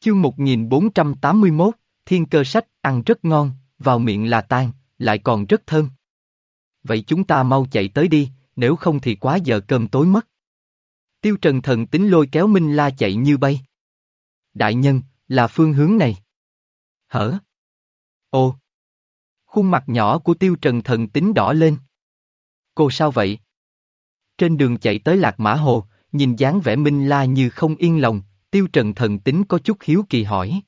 Chương 1481, Thiên cơ sách, ăn rất ngon, vào miệng là tan, lại còn rất thơm. Vậy chúng ta mau chạy tới đi, nếu không thì quá giờ cơm tối mất. Tiêu Trần thần tính lôi kéo Minh La chạy như bay. Đại nhân, là phương hướng này. Hở? Ô! Khuôn mặt nhỏ của Tiêu Trần thần tính đỏ lên. Cô sao vậy? Trên đường chạy tới Lạc Mã Hồ, nhìn dáng vẻ Minh La như không yên lòng, Tiêu Trần thần tính có chút hiếu kỳ hỏi.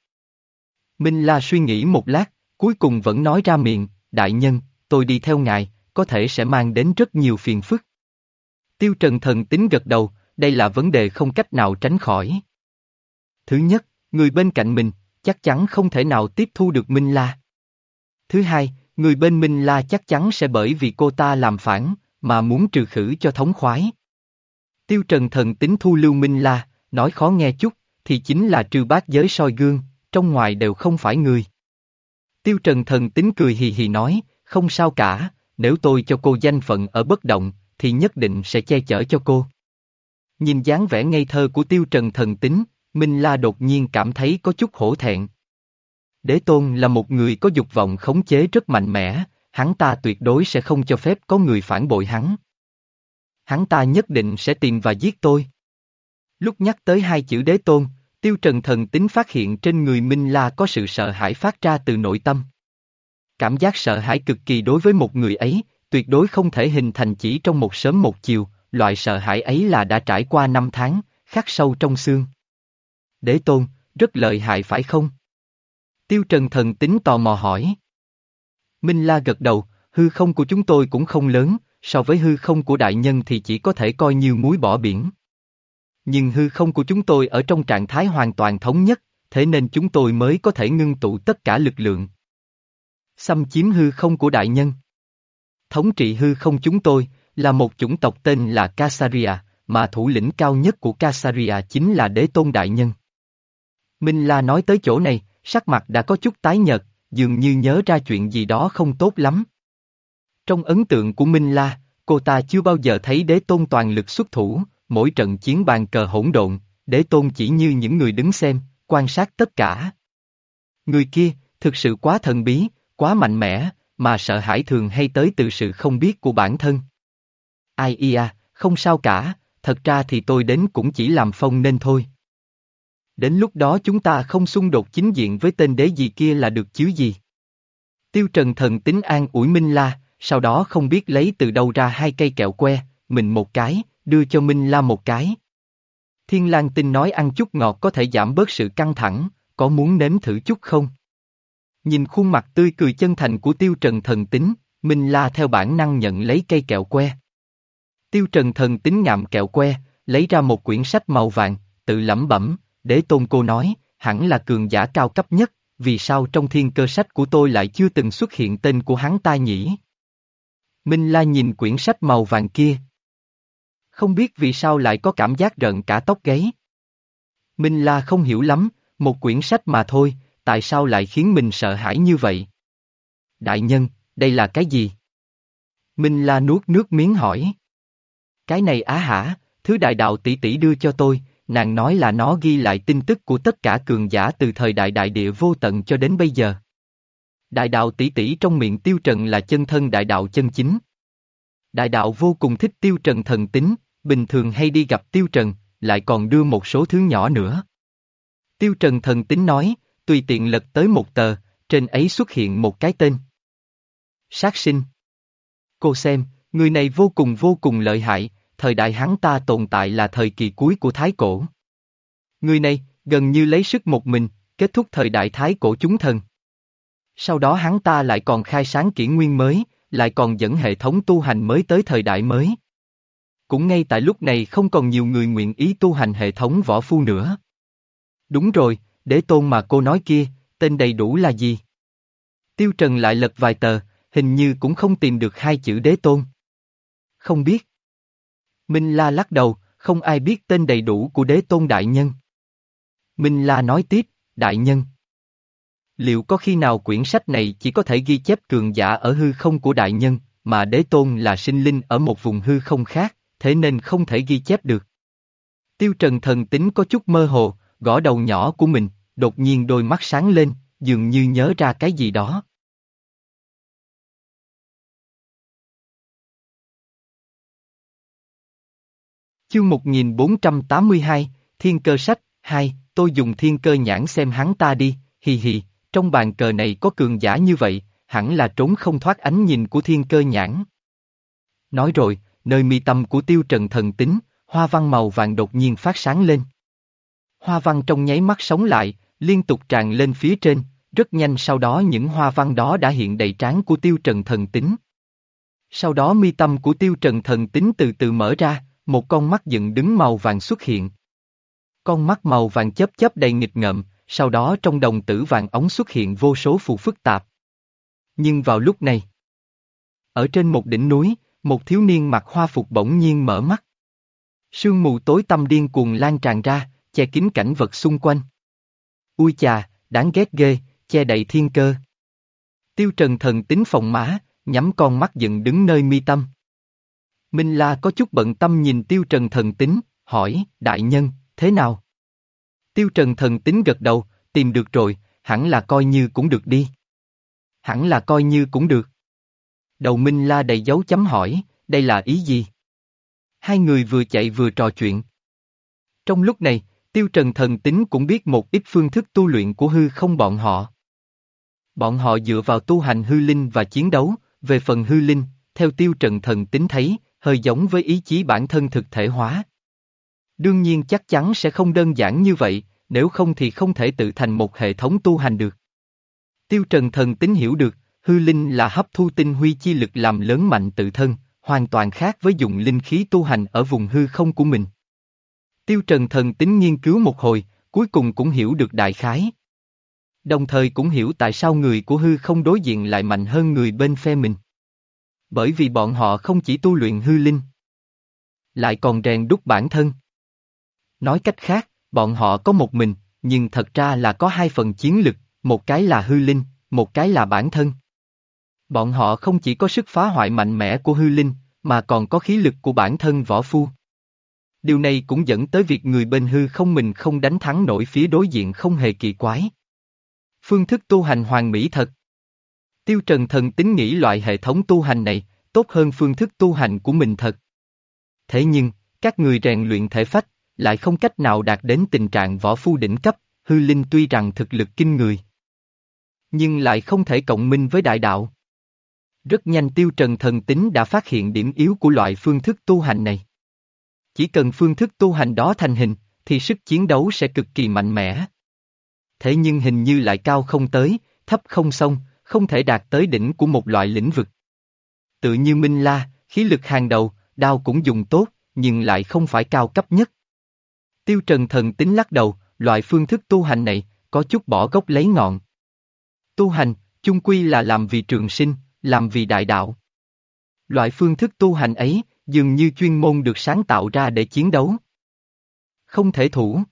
Minh La suy nghĩ một lát, cuối cùng vẫn nói ra miệng, đại nhân, tôi đi theo ngài, có thể sẽ mang đến rất nhiều phiền phức. Tiêu Trần thần tính gật đầu, đây là vấn đề không cách nào tránh khỏi. Thứ nhất, người bên cạnh mình, chắc chắn không thể nào tiếp thu được Minh La. Thứ hai, người bên Minh La chắc chắn sẽ bởi vì cô ta làm phản, mà muốn trừ khử cho thống khoái. Tiêu Trần thần tính thu lưu Minh La, nói khó nghe chút, thì chính là trừ bát giới soi gương, trong ngoài đều không phải người. Tiêu Trần thần tính cười hì hì nói, không sao cả, nếu tôi cho cô danh phận ở bất động, thì nhất định sẽ che chở cho cô. Nhìn dáng vẻ ngây thơ của Tiêu Trần thần tính, Minh La đột nhiên cảm thấy có chút hổ thẹn. Đế Tôn là một người có dục vọng khống chế rất mạnh mẽ, hắn ta tuyệt đối sẽ không cho phép có người phản bội hắn. Hắn ta nhất định sẽ tìm và giết tôi. Lúc nhắc tới hai chữ đế tôn, tiêu trần thần tính phát hiện trên người Minh La có sự sợ hãi phát ra từ nội tâm. Cảm giác sợ hãi cực kỳ đối với một người ấy, tuyệt đối không thể hình thành chỉ trong một sớm một chiều, loại sợ hãi ấy là đã trải qua năm tháng, khắc sâu trong xương. Đế tôn, rất lợi hại phải không? Tiêu Trần thần tính tò mò hỏi. Minh La gật đầu, hư không của chúng tôi cũng không lớn, so với hư không của đại nhân thì chỉ có thể coi như muối bỏ biển. Nhưng hư không của chúng tôi ở trong trạng thái hoàn toàn thống nhất, thế nên chúng tôi mới có thể ngưng tụ tất cả lực lượng. Xâm chiếm hư không của đại nhân. Thống trị hư không chúng tôi, là một chủng tộc tên là Kasaria, mà thủ lĩnh cao nhất của Kasaria chính là đế tôn đại nhân. Minh La nói tới chỗ này, sắc mặt đã có chút tái nhợt, dường như nhớ ra chuyện gì đó không tốt lắm. Trong ấn tượng của Minh La, cô ta chưa bao giờ thấy đế tôn toàn lực xuất thủ, mỗi trận chiến bàn cờ hỗn độn, đế tôn chỉ như những người đứng xem, quan sát tất cả. Người kia, thực sự quá thần bí, quá mạnh mẽ, mà sợ hãi thường hay tới từ sự không biết của bản thân. Ai ia, à, không sao cả, thật ra thì tôi đến cũng chỉ làm phong nên thôi. Đến lúc đó chúng ta không xung đột chính diện với tên đế gì kia là được chứ gì. Tiêu Trần thần tính an ủi Minh La, sau đó không biết lấy từ đâu ra hai cây kẹo que, mình một cái, đưa cho Minh La một cái. Thiên Lang Tinh nói ăn chút ngọt có thể giảm bớt sự căng thẳng, có muốn nếm thử chút không? Nhìn khuôn mặt tươi cười chân thành của Tiêu Trần thần tính, Minh La theo bản năng nhận lấy cây kẹo que. Tiêu Trần thần tính ngạm kẹo que, lấy ra một quyển sách màu vàng, tự lẩm bẩm, đế tôn cô nói, hẳn là cường giả cao cấp nhất, vì sao trong thiên cơ sách của tôi lại chưa từng xuất hiện tên của hắn ta nhỉ? Minh La nhìn quyển sách màu vàng kia. Không biết vì sao lại có cảm giác rợn cả tóc gáy. Minh La không hiểu lắm, một quyển sách mà thôi, tại sao lại khiến mình sợ hãi như vậy? Đại nhân, đây là cái gì? Minh La nuốt nước miếng hỏi. Cái này á hả, thứ đại đạo tỷ tỷ đưa cho tôi, nàng nói là nó ghi lại tin tức của tất cả cường giả từ thời đại đại địa vô tận cho đến bây giờ. Đại đạo tỷ tỷ trong miệng tiêu trần là chân thân đại đạo chân chính. Đại đạo vô cùng thích tiêu trần thần tính, bình thường hay đi gặp tiêu trần, lại còn đưa một số thứ nhỏ nữa. Tiêu trần thần tính nói, tùy tiện lật tới một tờ, trên ấy xuất hiện một cái tên. Sát sinh. Cô xem, người này vô cùng vô cùng lợi hại, thời đại hắn ta tồn tại là thời kỳ cuối của Thái Cổ. Người này, gần như lấy sức một mình, kết thúc thời đại Thái Cổ chúng thần. Sau đó hắn ta lại còn khai sáng kỷ nguyên mới, lại còn dẫn hệ thống tu hành mới tới thời đại mới. Cũng ngay tại lúc này không còn nhiều người nguyện ý tu hành hệ thống võ phu nữa. Đúng rồi, đế tôn mà cô nói kia, tên đầy đủ là gì? Tiêu Trần lại lật vài tờ, hình như cũng không tìm được hai chữ đế tôn. Không biết. Minh La lắc đầu, không ai biết tên đầy đủ của đế tôn đại nhân. Minh La nói tiếp, đại nhân. Liệu có khi nào quyển sách này chỉ có thể ghi chép cường giả ở hư không của đại nhân, mà đế tôn là sinh linh ở một vùng hư không khác, thế nên không thể ghi chép được. Tiêu Trần thần tính có chút mơ hồ, gõ đầu nhỏ của mình, đột nhiên đôi mắt sáng lên, dường như nhớ ra cái gì đó. Chương 1482, Thiên cơ sách, 2, tôi dùng thiên cơ nhãn xem hắn ta đi, hì hì, trong bàn cờ này có cường giả như vậy, hẳn là trốn không thoát ánh nhìn của thiên cơ nhãn. Nói rồi, nơi mi tâm của tiêu trần thần tính, hoa văn màu vàng đột nhiên phát sáng lên. Hoa văn trong nháy mắt sống lại, liên tục tràn lên phía trên, rất nhanh sau đó những hoa văn đó đã hiện đầy trán của tiêu trần thần tính. Sau đó mi tâm của tiêu trần thần tính từ từ mở ra, một con mắt dựng đứng màu vàng xuất hiện. Con mắt màu vàng chớp chớp đầy nghịch ngợm, sau đó trong đồng tử vàng ống xuất hiện vô số phù phức tạp. Nhưng vào lúc này, ở trên một đỉnh núi, một thiếu niên mặc hoa phục bỗng nhiên mở mắt. Sương mù tối tăm điên cuồng lan tràn ra, che kín cảnh vật xung quanh. Ui chà, đáng ghét ghê, che đậy thiên cơ. Tiêu trần thần tính phòng má, nhắm con mắt dựng đứng nơi mi tâm. Minh La có chút bận tâm nhìn tiêu trần thần tính, hỏi, đại nhân, thế nào? Tiêu trần thần tính gật đầu, tìm được rồi, hẳn là coi như cũng được đi. Hẳn là coi như cũng được. Đầu Minh La đầy dấu chấm hỏi, đây là ý gì? Hai người vừa chạy vừa trò chuyện. Trong lúc này, Tiêu Trần thần tính cũng biết một ít phương thức tu luyện của hư không bọn họ. Bọn họ dựa vào tu hành hư linh và chiến đấu, về phần hư linh, theo Tiêu Trần thần tính thấy, hơi giống với ý chí bản thân thực thể hóa. Đương nhiên chắc chắn sẽ không đơn giản như vậy, nếu không thì không thể tự thành một hệ thống tu hành được. Tiêu Trần thần tính hiểu được, hư linh là hấp thu tinh huy chi lực làm lớn mạnh tự thân, hoàn toàn khác với dùng linh khí tu hành ở vùng hư không của mình. Tiêu Trần thần tính nghiên cứu một hồi, cuối cùng cũng hiểu được đại khái. Đồng thời cũng hiểu tại sao người của hư không đối diện lại mạnh hơn người bên phe mình. Bởi vì bọn họ không chỉ tu luyện hư linh, lại còn rèn đúc bản thân. Nói cách khác, bọn họ có một mình, nhưng thật ra là có hai phần chiến lực, một cái là hư linh, một cái là bản thân. Bọn họ không chỉ có sức phá hoại mạnh mẽ của hư linh, mà còn có khí lực của bản thân võ phu. Điều này cũng dẫn tới việc người bên hư không mình không đánh thắng nổi phía đối diện không hề kỳ quái. Phương thức tu hành hoàn mỹ thật. Tiêu Trần thần tính nghĩ loại hệ thống tu hành này, tốt hơn phương thức tu hành của mình thật. Thế nhưng, các người rèn luyện thể phách, lại không cách nào đạt đến tình trạng võ phu đỉnh cấp, hư linh tuy rằng thực lực kinh người. Nhưng lại không thể cộng minh với đại đạo. Rất nhanh tiêu trần thần tính đã phát hiện điểm yếu của loại phương thức tu hành này. Chỉ cần phương thức tu hành đó thành hình, thì sức chiến đấu sẽ cực kỳ mạnh mẽ. Thế nhưng hình như lại cao không tới, thấp không xong, không thể đạt tới đỉnh của một loại lĩnh vực. Tự như Minh La, khí lực hàng đầu, đao cũng dùng tốt, nhưng lại không phải cao cấp nhất. Tiêu Trần thần tính lắc đầu, loại phương thức tu hành này, có chút bỏ gốc lấy ngọn. Tu hành, chung quy là làm vì trường sinh, làm vì đại đạo. Loại phương thức tu hành ấy, dường như chuyên môn được sáng tạo ra để chiến đấu. Không thể thủ.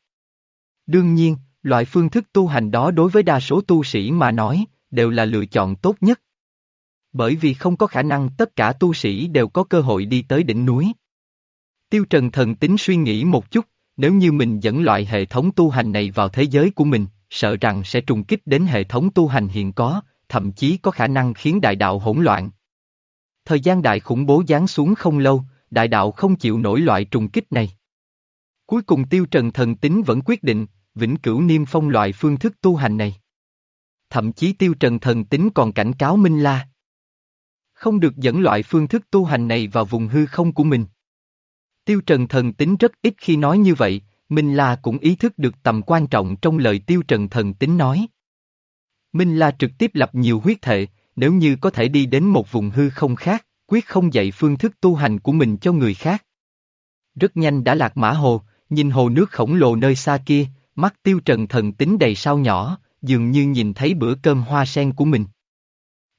Đương nhiên, loại phương thức tu hành đó đối với đa số tu sĩ mà nói, đều là lựa chọn tốt nhất. Bởi vì không có khả năng tất cả tu sĩ đều có cơ hội đi tới đỉnh núi. Tiêu Trần thần tính suy nghĩ một chút, nếu như mình dẫn loại hệ thống tu hành này vào thế giới của mình, sợ rằng sẽ trùng kích đến hệ thống tu hành hiện có, thậm chí có khả năng khiến đại đạo hỗn loạn. Thời gian đại khủng bố giáng xuống không lâu, đại đạo không chịu nổi loại trùng kích này. Cuối cùng tiêu trần thần tính vẫn quyết định, vĩnh cửu niêm phong loại phương thức tu hành này. Thậm chí tiêu trần thần tính còn cảnh cáo Minh La. Không được dẫn loại phương thức tu hành này vào vùng hư không của mình. Tiêu Trần Thần Tính rất ít khi nói như vậy, Minh La cũng ý thức được tầm quan trọng trong lời Tiêu Trần Thần Tính nói. Minh La trực tiếp lập nhiều huyết thệ, nếu như có thể đi đến một vùng hư không khác, quyết không dạy phương thức tu hành của mình cho người khác. Rất nhanh đã lạc mã hồ, nhìn hồ nước khổng lồ nơi xa kia, mắt Tiêu Trần Thần Tính đầy sao nhỏ, dường như nhìn thấy bữa cơm hoa sen của mình.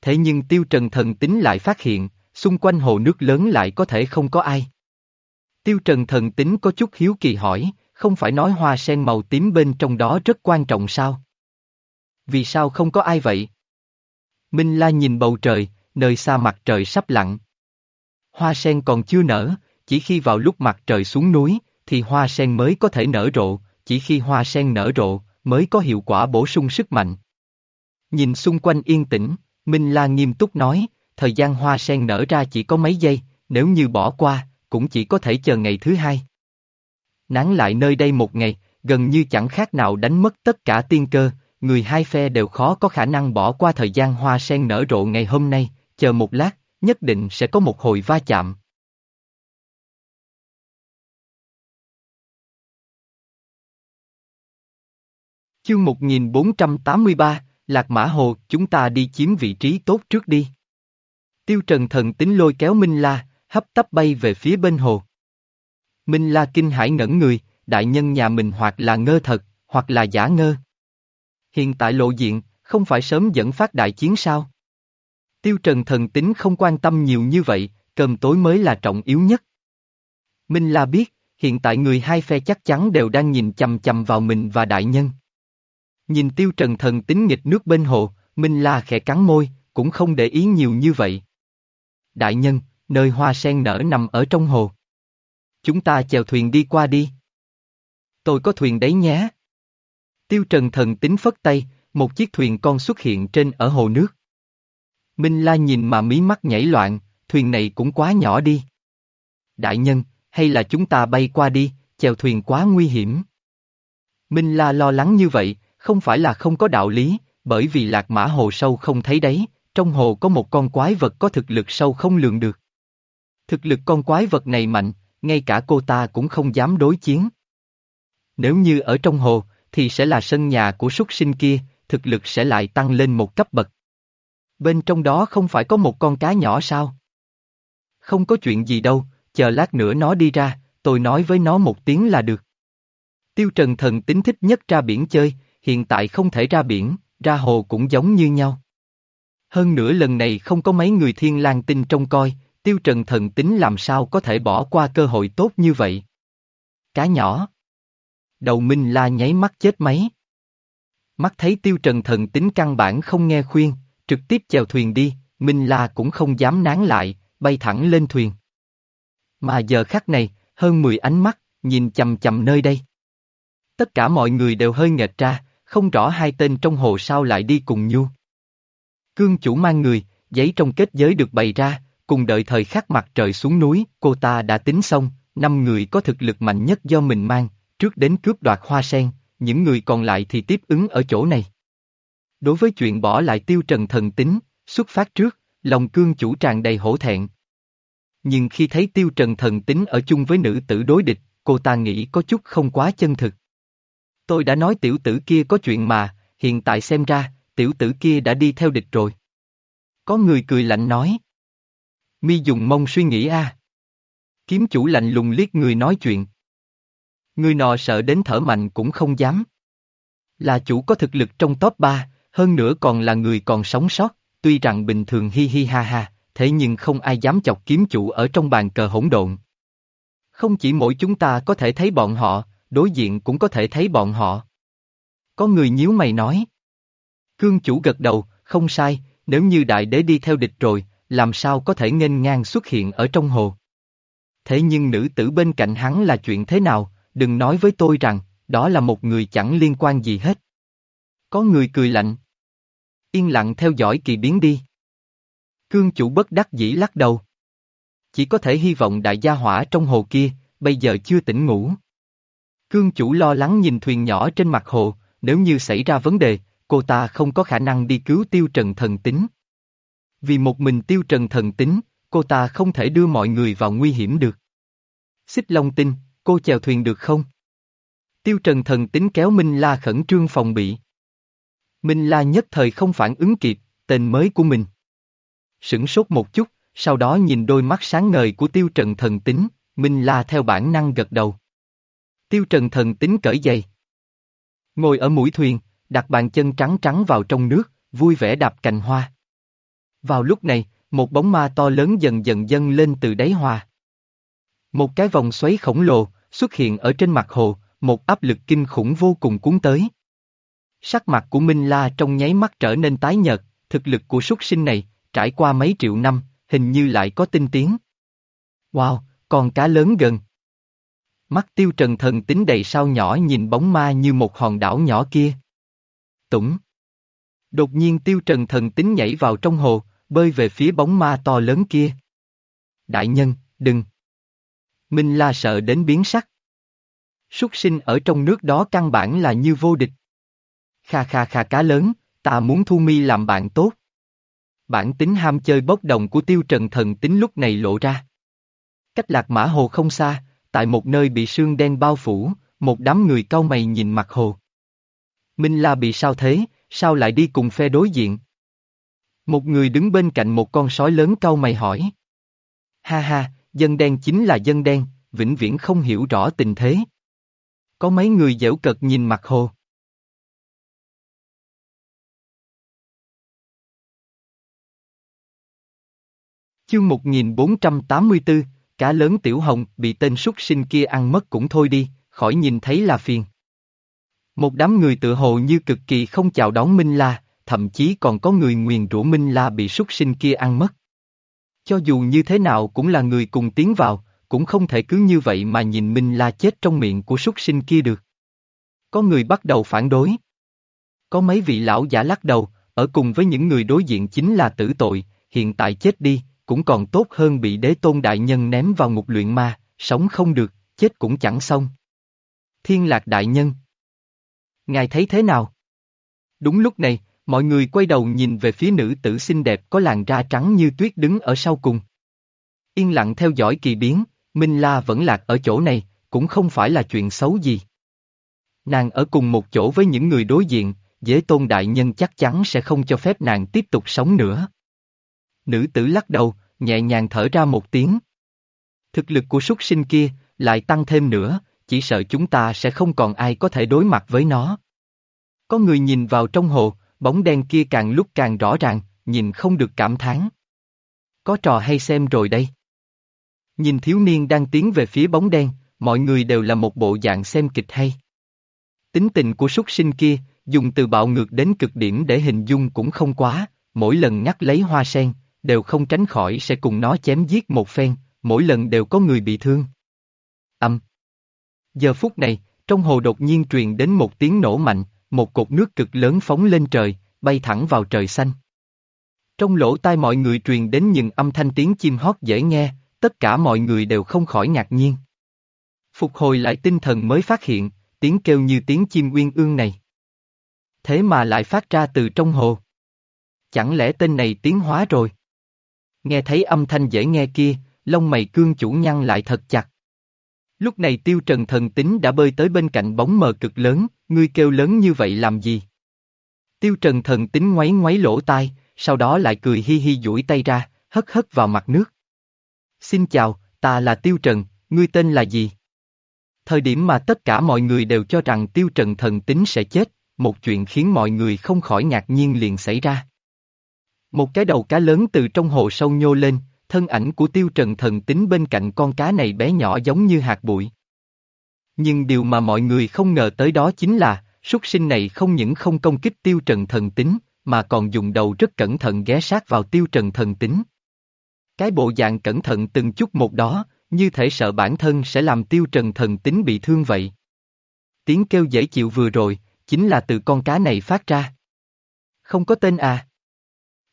Thế nhưng Tiêu Trần Thần Tính lại phát hiện, xung quanh hồ nước lớn lại có thể không có ai. Tiêu Trần thần tính có chút hiếu kỳ hỏi, không phải nói hoa sen màu tím bên trong đó rất quan trọng sao? Vì sao không có ai vậy? Minh La nhìn bầu trời, nơi xa mặt trời sắp lặn. Hoa sen còn chưa nở, chỉ khi vào lúc mặt trời xuống núi, thì hoa sen mới có thể nở rộ, chỉ khi hoa sen nở rộ, mới có hiệu quả bổ sung sức mạnh. Nhìn xung quanh yên tĩnh, Minh La nghiêm túc nói, thời gian hoa sen nở ra chỉ có mấy giây, nếu như bỏ qua, cũng chỉ có thể chờ ngày thứ hai. Nắng lại nơi đây một ngày, gần như chẳng khác nào đánh mất tất cả tiên cơ, người hai phe đều khó có khả năng bỏ qua thời gian hoa sen nở rộ ngày hôm nay, chờ một lát, nhất định sẽ có một hồi va chạm. Chương 1483, Lạc Mã Hồ, chúng ta đi chiếm vị trí tốt trước đi. Tiêu Trần thần tính lôi kéo Minh La, hấp tấp bay về phía bên hồ. Minh La kinh hải ngẩn người, đại nhân nhà mình hoặc là ngơ thật, hoặc là giả ngơ. Hiện tại lộ diện, không phải sớm dẫn phát đại chiến sao? Tiêu Trần thần tính không quan tâm nhiều như vậy, cơm tối mới là trọng yếu nhất. Minh La biết, hiện tại người hai phe chắc chắn đều đang nhìn chầm chầm vào mình và đại nhân. Nhìn tiêu trần thần tính nghịch nước bên hồ, Minh La khẽ cắn môi, cũng không để ý nhiều như vậy. Đại nhân, nơi hoa sen nở nằm ở trong hồ. Chúng ta chèo thuyền đi qua đi. Tôi có thuyền đấy nhé. Tiêu trần thần tính phất tay, một chiếc thuyền con xuất hiện trên ở hồ nước. Minh La nhìn mà mí mắt nhảy loạn, thuyền này cũng quá nhỏ đi. Đại nhân, hay là chúng ta bay qua đi, chèo thuyền quá nguy hiểm. Minh La lo lắng như vậy, không phải là không có đạo lý, bởi vì lạc mã hồ sâu không thấy đấy, trong hồ có một con quái vật có thực lực sâu không lường được. Thực lực con quái vật này mạnh, ngay cả cô ta cũng không dám đối chiến. Nếu như ở trong hồ, thì sẽ là sân nhà của súc sinh kia, thực lực sẽ lại tăng lên một cấp bậc. Bên trong đó không phải có một con cá nhỏ sao? Không có chuyện gì đâu, chờ lát nữa nó đi ra, tôi nói với nó một tiếng là được. Tiêu Trần Thần tính thích nhất ra biển chơi, hiện tại không thể ra biển, ra hồ cũng giống như nhau. Hơn nữa lần này không có mấy người thiên lang tinh trông coi, tiêu trần thần tính làm sao có thể bỏ qua cơ hội tốt như vậy. Cá nhỏ. Đầu Minh La nháy mắt chết máy. Mắt thấy tiêu trần thần tính căn bản không nghe khuyên, trực tiếp chèo thuyền đi, Minh La cũng không dám nán lại, bay thẳng lên thuyền. Mà giờ khắc này, hơn 10 ánh mắt, nhìn chầm chầm nơi đây. Tất cả mọi người đều hơi nghệch ra, không rõ hai tên trong hồ sao lại đi cùng nhu. Cương chủ mang người, giấy trong kết giới được bày ra, cùng đợi thời khắc mặt trời xuống núi, cô ta đã tính xong, năm người có thực lực mạnh nhất do mình mang, trước đến cướp đoạt hoa sen, những người còn lại thì tiếp ứng ở chỗ này. Đối với chuyện bỏ lại tiêu trần thần tính, xuất phát trước, lòng cương chủ tràn đầy hổ thẹn. Nhưng khi thấy tiêu trần thần tính ở chung với nữ tử đối địch, cô ta nghĩ có chút không quá chân thực. Tôi đã nói tiểu tử kia có chuyện mà, hiện tại xem ra, tiểu tử kia đã đi theo địch rồi. Có người cười lạnh nói. Mi dùng mông suy nghĩ a. Kiếm chủ lạnh lùng liếc người nói chuyện. Người nọ sợ đến thở mạnh cũng không dám. Là chủ có thực lực trong top 3, hơn nữa còn là người còn sống sót, tuy rằng bình thường hi hi ha ha, thế nhưng không ai dám chọc kiếm chủ ở trong bàn cờ hỗn độn. Không chỉ mỗi chúng ta có thể thấy bọn họ, đối diện cũng có thể thấy bọn họ. Có người nhíu mày nói. Cương chủ gật đầu, không sai, nếu như đại đế đi theo địch rồi, làm sao có thể nghênh ngang xuất hiện ở trong hồ. Thế nhưng nữ tử bên cạnh hắn là chuyện thế nào, đừng nói với tôi rằng, đó là một người chẳng liên quan gì hết. Có người cười lạnh. Yên lặng theo dõi kỳ biến đi. Cương chủ bất đắc dĩ lắc đầu. Chỉ có thể hy vọng đại gia hỏa trong hồ kia, bây giờ chưa tỉnh ngủ. Cương chủ lo lắng nhìn thuyền nhỏ trên mặt hồ, nếu như xảy ra vấn đề, cô ta không có khả năng đi cứu tiêu trần thần tính. Vì một mình tiêu trần thần tính, cô ta không thể đưa mọi người vào nguy hiểm được. Xích Long Tinh, cô chèo thuyền được không? Tiêu trần thần tính kéo Minh La khẩn trương phòng bị. Minh La nhất thời không phản ứng kịp, tên mới của mình. Sửng sốt một chút, sau đó nhìn đôi mắt sáng ngời của tiêu trần thần tính, Minh La theo bản năng gật đầu. Tiêu Trần thần tính cởi giày. Ngồi ở mũi thuyền, đặt bàn chân trắng trắng vào trong nước, vui vẻ đạp cành hoa. Vào lúc này, một bóng ma to lớn dần dần dâng lên từ đáy hoa. Một cái vòng xoáy khổng lồ xuất hiện ở trên mặt hồ, một áp lực kinh khủng vô cùng cuốn tới. Sắc mặt của Minh La trong nháy mắt trở nên tái nhợt, thực lực của súc sinh này, trải qua mấy triệu năm, hình như lại có tinh tiến. Wow, con cá lớn gần. Mắt tiêu trần thần tính đầy sao nhỏ nhìn bóng ma như một hòn đảo nhỏ kia. Tủng. Đột nhiên tiêu trần thần tính nhảy vào trong hồ, bơi về phía bóng ma to lớn kia. Đại nhân, đừng. Minh La sợ đến biến sắc. Súc sinh ở trong nước đó căn bản là như vô địch. Kha kha kha cá lớn, ta muốn thu mi làm bạn tốt. Bản tính ham chơi bốc đồng của tiêu trần thần tính lúc này lộ ra. Cách lạc mã hồ không xa, tại một nơi bị sương đen bao phủ, một đám người cau mày nhìn mặt hồ. Minh La bị sao thế, sao lại đi cùng phe đối diện? Một người đứng bên cạnh một con sói lớn cau mày hỏi. Ha ha, dân đen chính là dân đen, vĩnh viễn không hiểu rõ tình thế. Có mấy người dễu cợt nhìn mặt hồ. Chương 1484, cá lớn tiểu hồng bị tên súc sinh kia ăn mất cũng thôi đi, khỏi nhìn thấy là phiền. Một đám người tự hồ như cực kỳ không chào đón Minh La, thậm chí còn có người nguyền rủa Minh La bị súc sinh kia ăn mất. Cho dù như thế nào cũng là người cùng tiến vào, cũng không thể cứ như vậy mà nhìn mình La chết trong miệng của súc sinh kia được. Có người bắt đầu phản đối. Có mấy vị lão giả lắc đầu, ở cùng với những người đối diện chính là tử tội, hiện tại chết đi, cũng còn tốt hơn bị đế tôn đại nhân ném vào ngục luyện ma, sống không được, chết cũng chẳng xong. Thiên lạc đại nhân. Ngài thấy thế nào? Đúng lúc này, mọi người quay đầu nhìn về phía nữ tử xinh đẹp có làn da trắng như tuyết đứng ở sau cùng. Yên lặng theo dõi kỳ biến, Minh La vẫn lạc ở chỗ này, cũng không phải là chuyện xấu gì. Nàng ở cùng một chỗ với những người đối diện, dễ tôn đại nhân chắc chắn sẽ không cho phép nàng tiếp tục sống nữa. Nữ tử lắc đầu, nhẹ nhàng thở ra một tiếng. Thực lực của súc sinh kia, lại tăng thêm nữa, chỉ sợ chúng ta sẽ không còn ai có thể đối mặt với nó. Có người nhìn vào trong hồ, bóng đen kia càng lúc càng rõ ràng, nhìn không được cảm thán. Có trò hay xem rồi đây. Nhìn thiếu niên đang tiến về phía bóng đen, mọi người đều là một bộ dạng xem kịch hay. Tính tình của súc sinh kia, dùng từ bạo ngược đến cực điểm để hình dung cũng không quá, mỗi lần ngắt lấy hoa sen, đều không tránh khỏi sẽ cùng nó chém giết một phen, mỗi lần đều có người bị thương. Âm. Giờ phút này, trong hồ đột nhiên truyền đến một tiếng nổ mạnh, một cột nước cực lớn phóng lên trời, bay thẳng vào trời xanh. Trong lỗ tai mọi người truyền đến những âm thanh tiếng chim hót dễ nghe, tất cả mọi người đều không khỏi ngạc nhiên. Phục hồi lại tinh thần mới phát hiện, tiếng kêu như tiếng chim uyên ương này. Thế mà lại phát ra từ trong hồ. Chẳng lẽ tên này tiến hóa rồi? Nghe thấy âm thanh dễ nghe kia, lông mày cương chủ nhăn lại thật chặt. Lúc này tiêu trần thần tính đã bơi tới bên cạnh bóng mờ cực lớn, ngươi kêu lớn như vậy làm gì? Tiêu trần thần tính ngoáy ngoáy lỗ tai, sau đó lại cười hi hi duỗi tay ra, hất hất vào mặt nước. Xin chào, ta là Tiêu Trần, ngươi tên là gì? Thời điểm mà tất cả mọi người đều cho rằng Tiêu Trần thần tính sẽ chết, một chuyện khiến mọi người không khỏi ngạc nhiên liền xảy ra. Một cái đầu cá lớn từ trong hồ sâu nhô lên, thân ảnh của tiêu trần thần tính bên cạnh con cá này bé nhỏ giống như hạt bụi. Nhưng điều mà mọi người không ngờ tới đó chính là, súc sinh này không những không công kích tiêu trần thần tính, mà còn dùng đầu rất cẩn thận ghé sát vào tiêu trần thần tính. Cái bộ dạng cẩn thận từng chút một đó, như thể sợ bản thân sẽ làm tiêu trần thần tính bị thương vậy. Tiếng kêu dễ chịu vừa rồi, chính là từ con cá này phát ra. Không có tên à?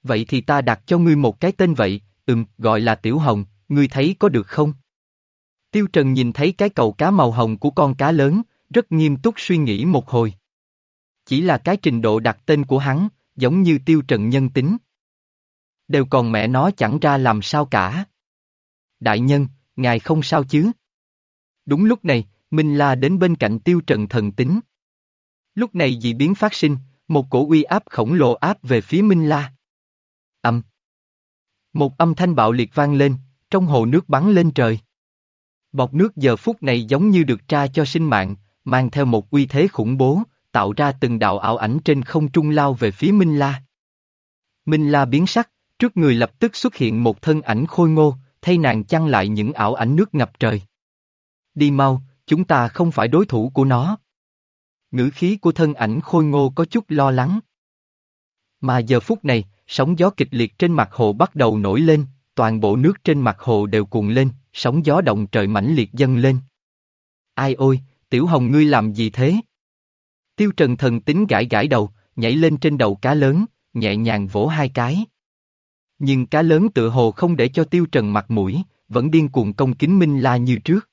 Vậy thì ta đặt cho ngươi một cái tên vậy, ừm, gọi là Tiểu Hồng, ngươi thấy có được không? Tiêu Trần nhìn thấy cái cầu cá màu hồng của con cá lớn, rất nghiêm túc suy nghĩ một hồi. Chỉ là cái trình độ đặt tên của hắn, giống như Tiêu Trần nhân tính. Đều còn mẹ nó chẳng ra làm sao cả. Đại nhân, ngài không sao chứ? Đúng lúc này, Minh La đến bên cạnh Tiêu Trần thần tính. Lúc này dị biến phát sinh, một cổ uy áp khổng lồ áp về phía Minh La. Âm. Một âm thanh bạo liệt vang lên, trong hồ nước bắn lên trời. Bọt nước giờ phút này giống như được tra cho sinh mạng, mang theo một uy thế khủng bố, tạo ra từng đạo ảo ảnh trên không trung lao về phía Minh La. Minh La biến sắc, trước người lập tức xuất hiện một thân ảnh khôi ngô, thay nàng chăn lại những ảo ảnh nước ngập trời. Đi mau, chúng ta không phải đối thủ của nó. Ngữ khí của thân ảnh khôi ngô có chút lo lắng. Mà giờ phút này, sóng gió kịch liệt trên mặt hồ bắt đầu nổi lên, toàn bộ nước trên mặt hồ đều cuồn lên, sóng gió động trời mãnh liệt dâng lên. Ai ôi, Tiểu Hồng ngươi làm gì thế? Tiêu Trần thần tính gãi gãi đầu, nhảy lên trên đầu cá lớn, nhẹ nhàng vỗ hai cái. Nhưng cá lớn tự hồ không để cho Tiêu Trần mặt mũi, vẫn điên cuồng công kính Minh La như trước.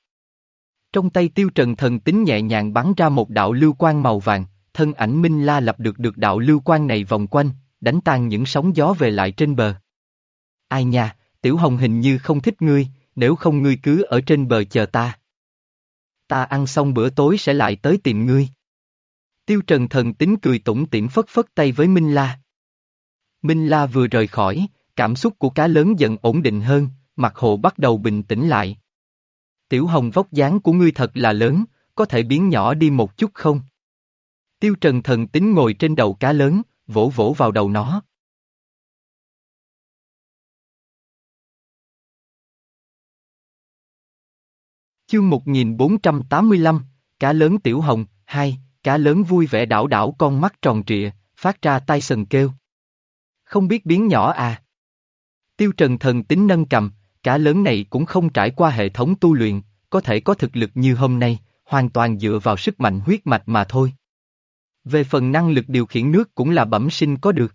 Trong tay Tiêu Trần thần tính nhẹ nhàng bắn ra một đạo lưu quang màu vàng, thân ảnh Minh La lập được được đạo lưu quang này vòng quanh, đánh tan những sóng gió về lại trên bờ. Ai nha, Tiểu Hồng hình như không thích ngươi, nếu không ngươi cứ ở trên bờ chờ ta. Ta ăn xong bữa tối sẽ lại tới tìm ngươi. Tiêu Trần thần tính cười tủm tỉm phất phất tay với Minh La. Minh La vừa rời khỏi, cảm xúc của cá lớn dần ổn định hơn, mặt hồ bắt đầu bình tĩnh lại. Tiểu Hồng vóc dáng của ngươi thật là lớn, có thể biến nhỏ đi một chút không? Tiêu Trần thần tính ngồi trên đầu cá lớn, vỗ vỗ vào đầu nó. Chương 1485, cá lớn tiểu hồng, hai, cá lớn vui vẻ đảo đảo con mắt tròn trịa, phát ra tai sần kêu. Không biết biến nhỏ à? Tiêu Trần thần tính nâng cầm, cá lớn này cũng không trải qua hệ thống tu luyện, có thể có thực lực như hôm nay, hoàn toàn dựa vào sức mạnh huyết mạch mà thôi. Về phần năng lực điều khiển nước cũng là bẩm sinh có được.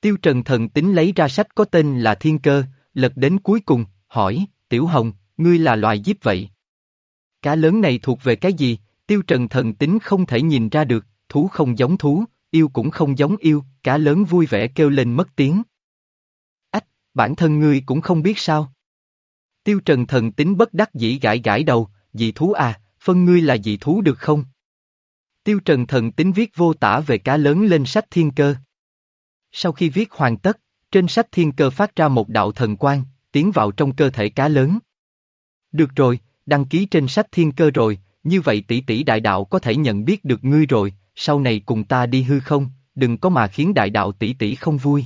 Tiêu Trần thần tính lấy ra sách có tên là Thiên Cơ, lật đến cuối cùng, hỏi, Tiểu Hồng, ngươi là loài giếp vậy. Cá lớn này thuộc về cái gì, Tiêu Trần thần tính không thể nhìn ra được, thú không giống thú, yêu cũng không giống yêu, cá lớn vui vẻ kêu lên mất tiếng. Ách, bản thân ngươi cũng không biết sao. Tiêu Trần thần tính bất đắc dĩ gãi gãi đầu, dị thú à, phân ngươi là dị thú được không? Tiêu Trần thần tính viết vô tả về cá lớn lên sách thiên cơ. Sau khi viết hoàn tất, trên sách thiên cơ phát ra một đạo thần quang, tiến vào trong cơ thể cá lớn. Được rồi, đăng ký trên sách thiên cơ rồi, như vậy tỷ tỷ đại đạo có thể nhận biết được ngươi rồi, sau này cùng ta đi hư không, đừng có mà khiến đại đạo tỷ tỷ không vui.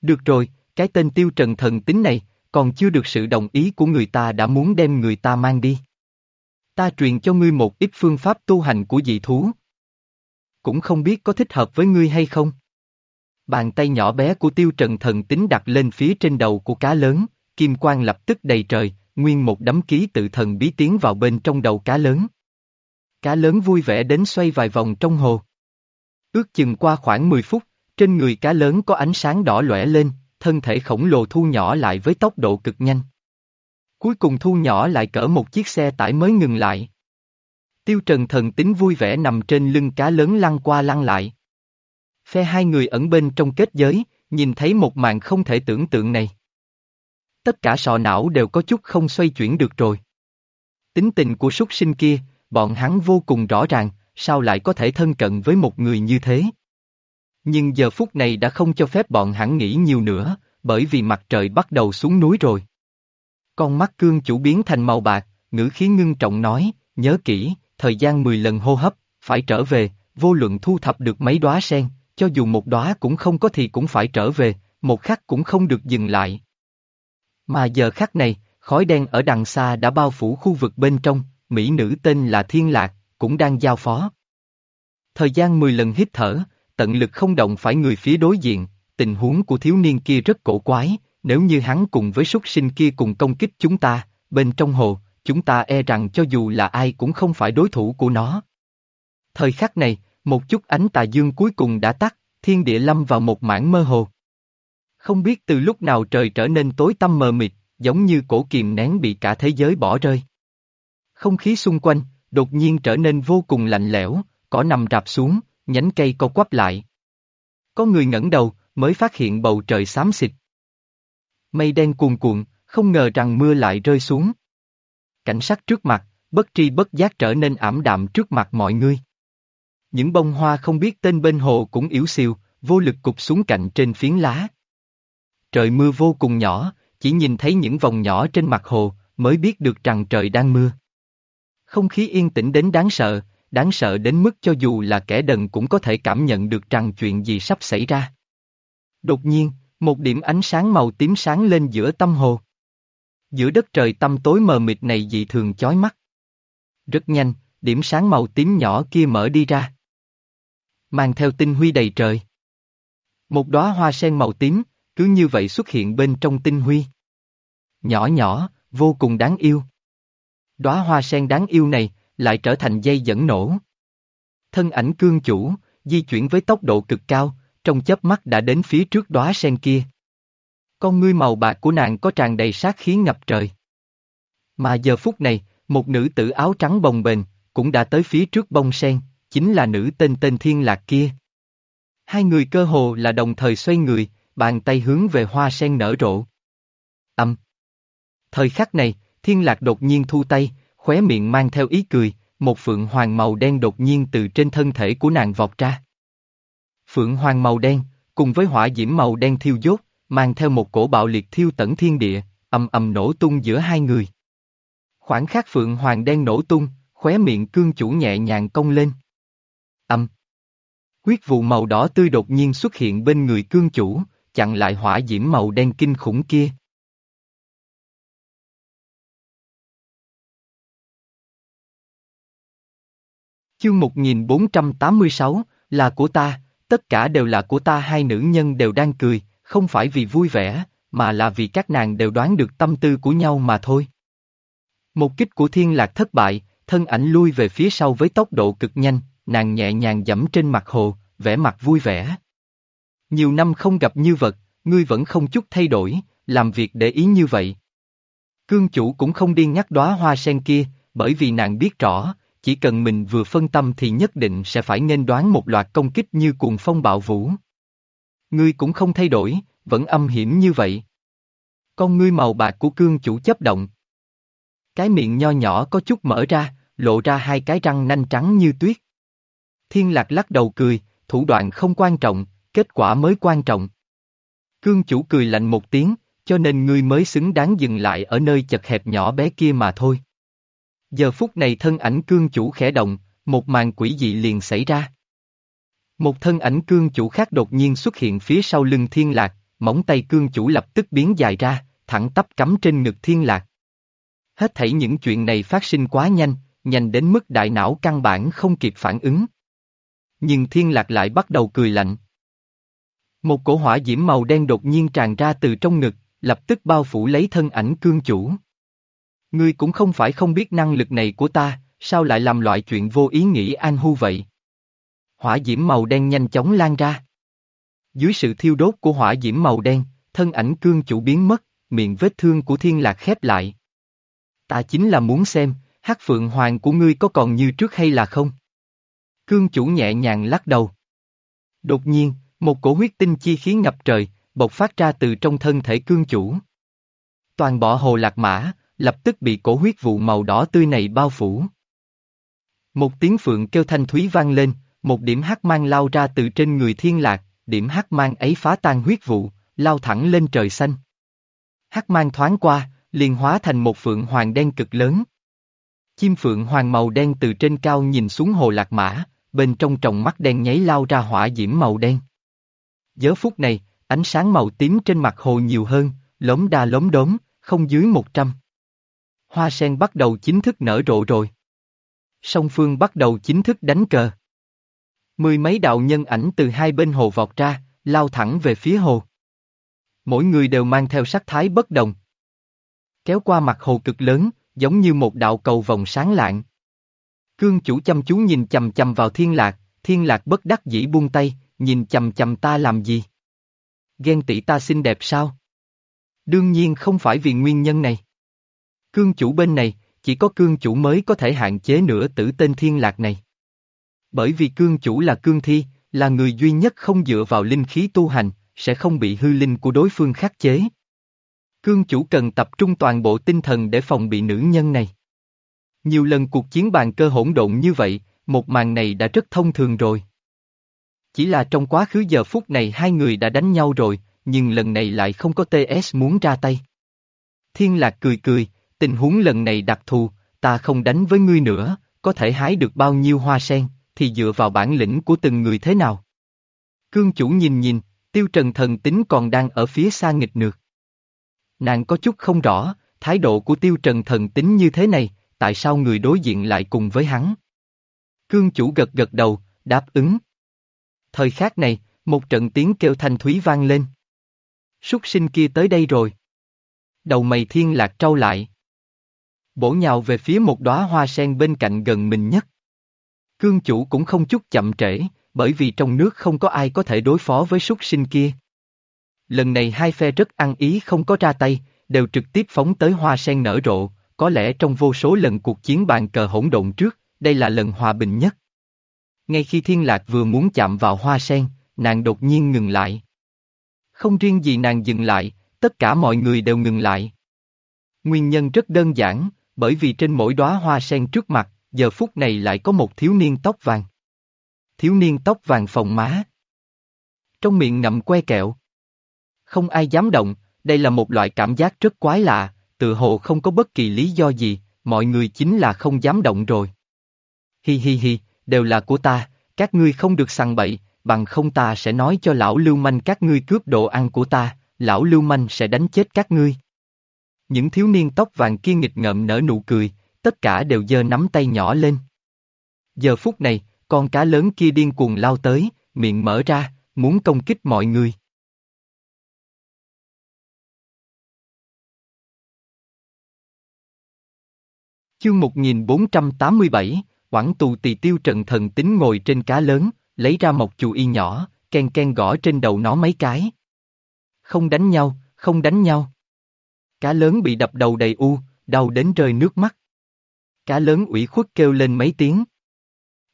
Được rồi, cái tên tiêu trần thần tính này, còn chưa được sự đồng ý của người ta đã muốn đem người ta mang đi. Ta truyền cho ngươi một ít phương pháp tu hành của dị thú. Cũng không biết có thích hợp với ngươi hay không. Bàn tay nhỏ bé của tiêu trần thần tính đặt lên phía trên đầu của cá lớn, kim quang lập tức đầy trời, nguyên một đấm ký tự thần bí tiến vào bên trong đầu cá lớn. Cá lớn vui vẻ đến xoay vài vòng trong hồ. Ước chừng qua khoảng 10 phút, trên người cá lớn có ánh sáng đỏ lóe lên, thân thể khổng lồ thu nhỏ lại với tốc độ cực nhanh. Cuối cùng thu nhỏ lại cỡ một chiếc xe tải mới ngừng lại. Tiêu Trần thần tính vui vẻ nằm trên lưng cá lớn lăn qua lăn lại. Phe hai người ẩn bên trong kết giới, nhìn thấy một màn không thể tưởng tượng này. Tất cả sọ não đều có chút không xoay chuyển được rồi. Tính tình của súc sinh kia, bọn hắn vô cùng rõ ràng, sao lại có thể thân cận với một người như thế. Nhưng giờ phút này đã không cho phép bọn hắn nghĩ nhiều nữa, bởi vì mặt trời bắt đầu xuống núi rồi. Con mắt cương chủ biến thành màu bạc, ngữ khí ngưng trọng nói, nhớ kỹ, thời gian 10 lần hô hấp, phải trở về, vô luận thu thập được mấy đóa sen, cho dù một đóa cũng không có thì cũng phải trở về, một khắc cũng không được dừng lại. Mà giờ khắc này, khói đen ở đằng xa đã bao phủ khu vực bên trong, mỹ nữ tên là Thiên Lạc, cũng đang giao phó. Thời gian 10 lần hít thở, tận lực không động phải người phía đối diện, tình huống của thiếu niên kia rất cổ quái, nếu như hắn cùng với súc sinh kia cùng công kích chúng ta, bên trong hồ, chúng ta e rằng cho dù là ai cũng không phải đối thủ của nó. Thời khắc này, một chút ánh tà dương cuối cùng đã tắt, thiên địa lâm vào một mảng mơ hồ. Không biết từ lúc nào trời trở nên tối tăm mờ mịt, giống như cổ kiềm nén bị cả thế giới bỏ rơi. Không khí xung quanh, đột nhiên trở nên vô cùng lạnh lẽo, cỏ nằm rạp xuống, nhánh cây co quắp lại. Có người ngẩng đầu, mới phát hiện bầu trời xám xịt. Mây đen cuồn cuộn, không ngờ rằng mưa lại rơi xuống. Cảnh sắc trước mặt, bất tri bất giác trở nên ảm đạm trước mặt mọi người. Những bông hoa không biết tên bên hồ cũng yếu xìu, vô lực cục xuống cạnh trên phiến lá. Trời mưa vô cùng nhỏ, chỉ nhìn thấy những vòng nhỏ trên mặt hồ, mới biết được rằng trời đang mưa. Không khí yên tĩnh đến đáng sợ, đáng sợ đến mức cho dù là kẻ đần cũng có thể cảm nhận được rằng chuyện gì sắp xảy ra. Đột nhiên, một điểm ánh sáng màu tím sáng lên giữa tâm hồ. Giữa đất trời tâm tối mờ mịt này dị thường chói mắt. Rất nhanh, điểm sáng màu tím nhỏ kia mở đi ra. Mang theo tinh huy đầy trời. Một đóa hoa sen màu tím, cứ như vậy xuất hiện bên trong tinh huy. Nhỏ nhỏ, vô cùng đáng yêu. đóa hoa sen đáng yêu này, lại trở thành dây dẫn nổ. Thân ảnh cương chủ, di chuyển với tốc độ cực cao, trong chớp mắt đã đến phía trước đóa sen kia. Con ngươi màu bạc của nàng có tràn đầy sát khí ngập trời. Mà giờ phút này, một nữ tử áo trắng bồng bềnh, cũng đã tới phía trước bông sen, chính là nữ tên tên thiên lạc kia. Hai người cơ hồ là đồng thời xoay người, bàn tay hướng về hoa sen nở rộ. Âm. Thời khắc này, thiên lạc đột nhiên thu tay, khóe miệng mang theo ý cười, một phượng hoàng màu đen đột nhiên từ trên thân thể của nàng vọt ra. Phượng hoàng màu đen, cùng với hỏa diễm màu đen thiêu dốt, mang theo một cổ bạo liệt thiêu tận thiên địa, ầm ầm nổ tung giữa hai người. Khoảng khắc phượng hoàng đen nổ tung, khóe miệng cương chủ nhẹ nhàng cong lên. Âm. Huyết vụ màu đỏ tươi đột nhiên xuất hiện bên người cương chủ, chặn lại hỏa diễm màu đen kinh khủng kia. Chương 1486, là của ta, tất cả đều là của ta hai nữ nhân đều đang cười, không phải vì vui vẻ, mà là vì các nàng đều đoán được tâm tư của nhau mà thôi. Một kích của thiên lạc thất bại, thân ảnh lui về phía sau với tốc độ cực nhanh, nàng nhẹ nhàng dẫm trên mặt hồ, vẻ mặt vui vẻ. Nhiều năm không gặp như vật, ngươi vẫn không chút thay đổi, làm việc để ý như vậy. Cương chủ cũng không điên nhắc đóa hoa sen kia, bởi vì nàng biết rõ, chỉ cần mình vừa phân tâm thì nhất định sẽ phải nên đoán một loạt công kích như cuồng phong bạo vũ. Ngươi cũng không thay đổi, vẫn âm hiểm như vậy. Con ngươi màu bạc của cương chủ chấp động. Cái miệng nho nhỏ có chút mở ra, lộ ra hai cái răng nanh trắng như tuyết. Thiên lạc lắc đầu cười, thủ đoạn không quan trọng, kết quả mới quan trọng. Cương chủ cười lạnh một tiếng, cho nên ngươi mới xứng đáng dừng lại ở nơi chật hẹp nhỏ bé kia mà thôi. Giờ phút này thân ảnh cương chủ khẽ động, một màn quỷ dị liền xảy ra. Một thân ảnh cương chủ khác đột nhiên xuất hiện phía sau lưng thiên lạc, móng tay cương chủ lập tức biến dài ra, thẳng tắp cắm trên ngực thiên lạc. Hết thảy những chuyện này phát sinh quá nhanh, nhanh đến mức đại não căn bản không kịp phản ứng. Nhưng thiên lạc lại bắt đầu cười lạnh. Một cổ hỏa diễm màu đen đột nhiên tràn ra từ trong ngực, lập tức bao phủ lấy thân ảnh cương chủ. Ngươi cũng không phải không biết năng lực này của ta, sao lại làm loại chuyện vô ý nghĩ an hu vậy? Hỏa diễm màu đen nhanh chóng lan ra. Dưới sự thiêu đốt của hỏa diễm màu đen, thân ảnh cương chủ biến mất, miệng vết thương của thiên lạc khép lại. Ta chính là muốn xem, hát phượng hoàng của ngươi có còn như trước hay là không? Cương chủ nhẹ nhàng lắc đầu. Đột nhiên, một cổ huyết tinh chi khí ngập trời, bộc phát ra từ trong thân thể cương chủ. Toàn bộ hồ lạc mã, lập tức bị cổ huyết vụ màu đỏ tươi này bao phủ. Một tiếng phượng kêu thanh thúy vang lên, một điểm hắc mang lao ra từ trên người thiên lạc, điểm hắc mang ấy phá tan huyết vụ, lao thẳng lên trời xanh. Hắc mang thoáng qua, liền hóa thành một phượng hoàng đen cực lớn. Chim phượng hoàng màu đen từ trên cao nhìn xuống hồ lạc mã, bên trong tròng mắt đen nháy lao ra hỏa diễm màu đen. Giờ phút này, ánh sáng màu tím trên mặt hồ nhiều hơn, lốm đa lốm đốm, không dưới một trăm. Hoa sen bắt đầu chính thức nở rộ rồi. Song phương bắt đầu chính thức đánh cờ. Mười mấy đạo nhân ảnh từ hai bên hồ vọt ra, lao thẳng về phía hồ. Mỗi người đều mang theo sắc thái bất đồng. Kéo qua mặt hồ cực lớn, giống như một đạo cầu vòng sáng lạng. Cương chủ chăm chú nhìn chầm chầm vào thiên lạc, thiên lạc bất đắc dĩ buông tay, nhìn chầm chầm ta làm gì? Ghen tị ta xinh đẹp sao? Đương nhiên không phải vì nguyên nhân này. Cương chủ bên này, chỉ có cương chủ mới có thể hạn chế nửa tử tên thiên lạc này. Bởi vì cương chủ là cương thi, là người duy nhất không dựa vào linh khí tu hành, sẽ không bị hư linh của đối phương khắc chế. Cương chủ cần tập trung toàn bộ tinh thần để phòng bị nữ nhân này. Nhiều lần cuộc chiến bàn cơ hỗn độn như vậy, một màn này đã rất thông thường rồi. Chỉ là trong quá khứ giờ phút này hai người đã đánh nhau rồi, nhưng lần này lại không có TS muốn ra tay. Thiên lạc cười cười, tình huống lần này đặc thù, ta không đánh với ngươi nữa, có thể hái được bao nhiêu hoa sen, thì dựa vào bản lĩnh của từng người thế nào. Cương chủ nhìn nhìn, tiêu trần thần tính còn đang ở phía xa nghịch nược. Nàng có chút không rõ, thái độ của tiêu trần thần tính như thế này, tại sao người đối diện lại cùng với hắn? Cương chủ gật gật đầu, đáp ứng. Thời khắc này, một trận tiếng kêu thanh thúy vang lên. Súc sinh kia tới đây rồi. Đầu mày thiên lạc trâu lại bổ nhào về phía một đóa hoa sen bên cạnh gần mình nhất. Cương chủ cũng không chút chậm trễ, bởi vì trong nước không có ai có thể đối phó với súc sinh kia. Lần này hai phe rất ăn ý không có ra tay, đều trực tiếp phóng tới hoa sen nở rộ, có lẽ trong vô số lần cuộc chiến bàn cờ hỗn độn trước, đây là lần hòa bình nhất. Ngay khi thiên lạc vừa muốn chạm vào hoa sen, nàng đột nhiên ngừng lại. Không riêng gì nàng dừng lại, tất cả mọi người đều ngừng lại. Nguyên nhân rất đơn giản, bởi vì trên mỗi đóa hoa sen trước mặt, giờ phút này lại có một thiếu niên tóc vàng. Thiếu niên tóc vàng phòng má. Trong miệng ngậm que kẹo. Không ai dám động, đây là một loại cảm giác rất quái lạ, tự hồ không có bất kỳ lý do gì, mọi người chính là không dám động rồi. Hi hi hi, đều là của ta, các ngươi không được săn bậy, bằng không ta sẽ nói cho lão lưu manh các ngươi cướp đồ ăn của ta, lão lưu manh sẽ đánh chết các ngươi. Những thiếu niên tóc vàng kia nghịch ngợm nở nụ cười, tất cả đều giơ nắm tay nhỏ lên. Giờ phút này, con cá lớn kia điên cuồng lao tới, miệng mở ra, muốn công kích mọi người. Chương 1487, Quảng tù tỳ tiêu trận thần tính ngồi trên cá lớn, lấy ra một chù y nhỏ, ken ken gõ trên đầu nó mấy cái. Không đánh nhau, không đánh nhau. Cá lớn bị đập đầu đầy u, đau đến rơi nước mắt. Cá lớn ủy khuất kêu lên mấy tiếng.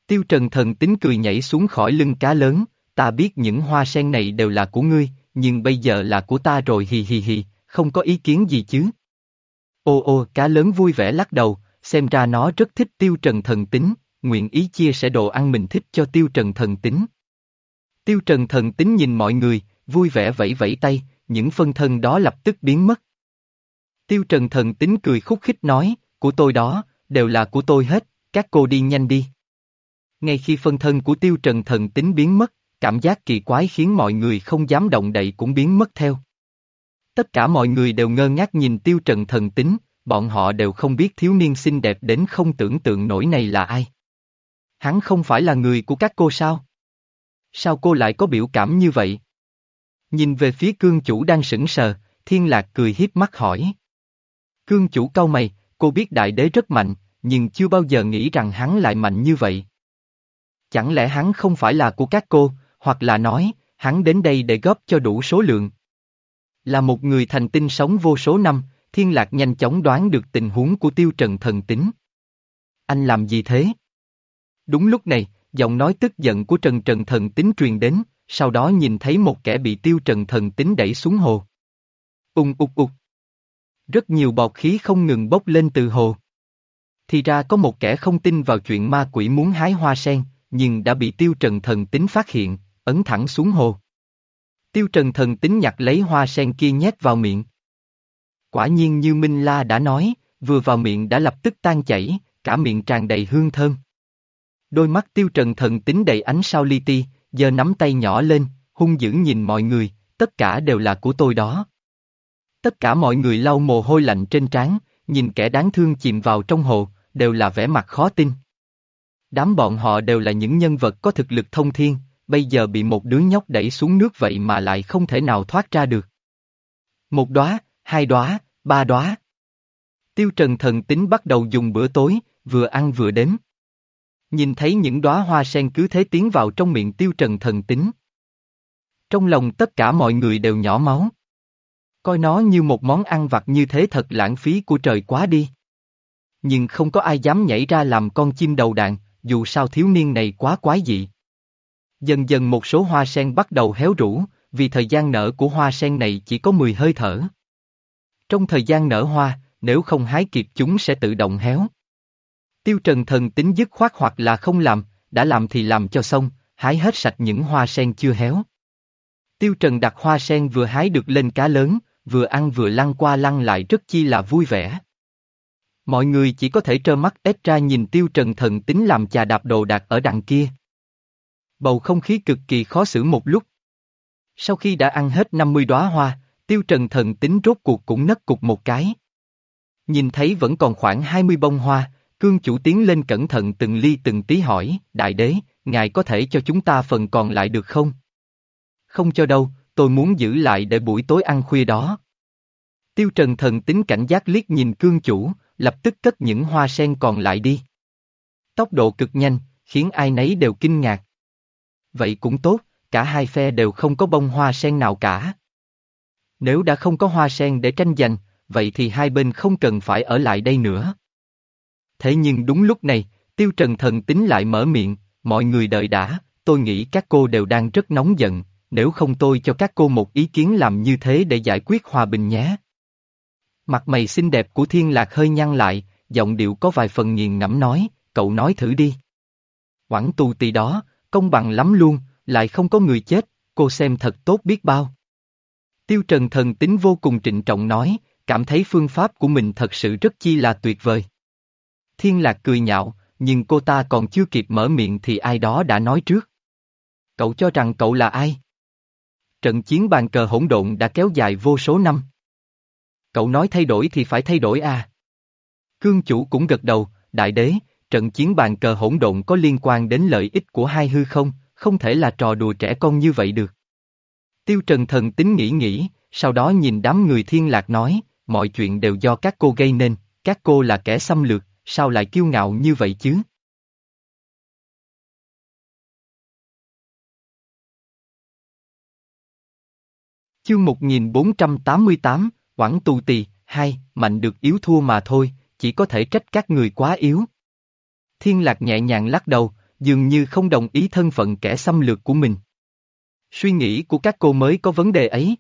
Tiêu trần thần tính cười nhảy xuống khỏi lưng cá lớn, ta biết những hoa sen này đều là của ngươi, nhưng bây giờ là của ta rồi hì hì hì, không có ý kiến gì chứ. Ô ô, cá lớn vui vẻ lắc đầu, xem ra nó rất thích tiêu trần thần tính, nguyện ý chia sẻ đồ ăn mình thích cho tiêu trần thần tính. Tiêu trần thần tính nhìn mọi người, vui vẻ vẫy vẫy tay, những phân thân đó lập tức biến mất. Tiêu trần thần tính cười khúc khích nói, của tôi đó, đều là của tôi hết, các cô đi nhanh đi. Ngay khi phân thân của tiêu trần thần tính biến mất, cảm giác kỳ quái khiến mọi người không dám động đậy cũng biến mất theo. Tất cả mọi người đều ngơ ngác nhìn tiêu trần thần tính, bọn họ đều không biết thiếu niên xinh đẹp đến không tưởng tượng nổi này là ai. Hắn không phải là người của các cô sao? Sao cô lại có biểu cảm như vậy? Nhìn về phía cương chủ đang sững sờ, thiên lạc cười hiếp mắt hỏi. Cương chủ cau mày, cô biết đại đế rất mạnh, nhưng chưa bao giờ nghĩ rằng hắn lại mạnh như vậy. Chẳng lẽ hắn không phải là của các cô, hoặc là nói, hắn đến đây để góp cho đủ số lượng. Là một người thành tinh sống vô số năm, Thiên Lạc nhanh chóng đoán được tình huống của tiêu trần thần tính. Anh làm gì thế? Đúng lúc này, giọng nói tức giận của Trần Trần thần tính truyền đến, sau đó nhìn thấy một kẻ bị tiêu trần thần tính đẩy xuống hồ. Ung ục ục. Rất nhiều bọt khí không ngừng bốc lên từ hồ. Thì ra có một kẻ không tin vào chuyện ma quỷ muốn hái hoa sen, nhưng đã bị tiêu trần thần tính phát hiện, ấn thẳng xuống hồ. Tiêu trần thần tính nhặt lấy hoa sen kia nhét vào miệng. Quả nhiên như Minh La đã nói, vừa vào miệng đã lập tức tan chảy, cả miệng tràn đầy hương thơm. Đôi mắt tiêu trần thần tính đầy ánh sao li ti, giờ nắm tay nhỏ lên, hung dữ nhìn mọi người, tất cả đều là của tôi đó. Tất cả mọi người lau mồ hôi lạnh trên trán, nhìn kẻ đáng thương chìm vào trong hồ, đều là vẻ mặt khó tin. Đám bọn họ đều là những nhân vật có thực lực thông thiên, bây giờ bị một đứa nhóc đẩy xuống nước vậy mà lại không thể nào thoát ra được. Một đóa, hai đóa, ba đóa. Tiêu Trần thần tính bắt đầu dùng bữa tối, vừa ăn vừa đếm. Nhìn thấy những đóa hoa sen cứ thế tiến vào trong miệng Tiêu Trần thần tính. Trong lòng tất cả mọi người đều nhỏ máu. Coi nó như một món ăn vặt như thế thật lãng phí của trời quá đi. Nhưng không có ai dám nhảy ra làm con chim đầu đàn, dù sao thiếu niên này quá quái dị. Dần dần một số hoa sen bắt đầu héo rũ, vì thời gian nở của hoa sen này chỉ có 10 hơi thở. Trong thời gian nở hoa, nếu không hái kịp chúng sẽ tự động héo. Tiêu Trần thần tính dứt khoát hoặc là không làm, đã làm thì làm cho xong, hái hết sạch những hoa sen chưa héo. Tiêu Trần đặt hoa sen vừa hái được lên cá lớn, vừa ăn vừa lăn qua lăn lại rất chi là vui vẻ. Mọi người chỉ có thể trơ mắt ếch ra nhìn Tiêu Trần thần tính làm chà đạp đồ đạc ở đằng kia. Bầu không khí cực kỳ khó xử một lúc. Sau khi đã ăn hết 50 đóa hoa, Tiêu Trần thần tính rốt cuộc cũng nấc cục một cái. Nhìn thấy vẫn còn khoảng 20 bông hoa, cương chủ tiến lên cẩn thận từng ly từng tí hỏi, đại đế, ngài có thể cho chúng ta phần còn lại được không? Không cho đâu, tôi muốn giữ lại để buổi tối ăn khuya đó. Tiêu Trần thần tính cảnh giác liếc nhìn cương chủ, lập tức cất những hoa sen còn lại đi. Tốc độ cực nhanh, khiến ai nấy đều kinh ngạc. Vậy cũng tốt, cả hai phe đều không có bông hoa sen nào cả. Nếu đã không có hoa sen để tranh giành, vậy thì hai bên không cần phải ở lại đây nữa. Thế nhưng đúng lúc này, Tiêu Trần thần tính lại mở miệng, mọi người đợi đã, tôi nghĩ các cô đều đang rất nóng giận, nếu không tôi cho các cô một ý kiến làm như thế để giải quyết hòa bình nhé. Mặt mày xinh đẹp của Thiên Lạc hơi nhăn lại, giọng điệu có vài phần nghiền ngẫm nói, cậu nói thử đi. Quảng tù tì đó, công bằng lắm luôn, lại không có người chết, cô xem thật tốt biết bao. Tiêu Trần thần tính vô cùng trịnh trọng nói, cảm thấy phương pháp của mình thật sự rất chi là tuyệt vời. Thiên Lạc cười nhạo, nhưng cô ta còn chưa kịp mở miệng thì ai đó đã nói trước. Cậu cho rằng cậu là ai? Trận chiến bàn cờ hỗn độn đã kéo dài vô số năm. Cậu nói thay đổi thì phải thay đổi à? Cương chủ cũng gật đầu, đại đế, trận chiến bàn cờ hỗn độn có liên quan đến lợi ích của hai hư không, không thể là trò đùa trẻ con như vậy được. Tiêu Trần thần tính nghĩ nghĩ, sau đó nhìn đám người thiên lạc nói, mọi chuyện đều do các cô gây nên, các cô là kẻ xâm lược, sao lại kiêu ngạo như vậy chứ? Chương 1488, Quảng Tù Tì, hai, mạnh được yếu thua mà thôi, chỉ có thể trách các người quá yếu. Thiên Lạc nhẹ nhàng lắc đầu, dường như không đồng ý thân phận kẻ xâm lược của mình. Suy nghĩ của các cô mới có vấn đề ấy.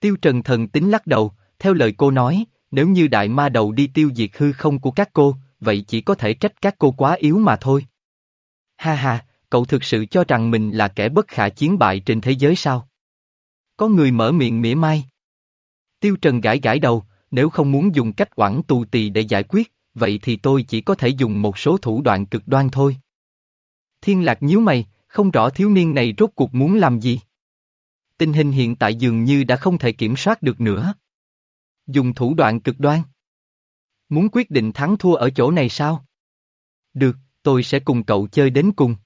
Tiêu Trần thần tính lắc đầu, theo lời cô nói, nếu như đại ma đầu đi tiêu diệt hư không của các cô, vậy chỉ có thể trách các cô quá yếu mà thôi. Ha ha, cậu thực sự cho rằng mình là kẻ bất khả chiến bại trên thế giới sao? Có người mở miệng mỉa mai. Tiêu Trần gãi gãi đầu, nếu không muốn dùng cách quản tù tì để giải quyết, vậy thì tôi chỉ có thể dùng một số thủ đoạn cực đoan thôi. Thiên lạc nhíu mày, không rõ thiếu niên này rốt cuộc muốn làm gì. Tình hình hiện tại dường như đã không thể kiểm soát được nữa. Dùng thủ đoạn cực đoan. Muốn quyết định thắng thua ở chỗ này sao? Được, tôi sẽ cùng cậu chơi đến cùng.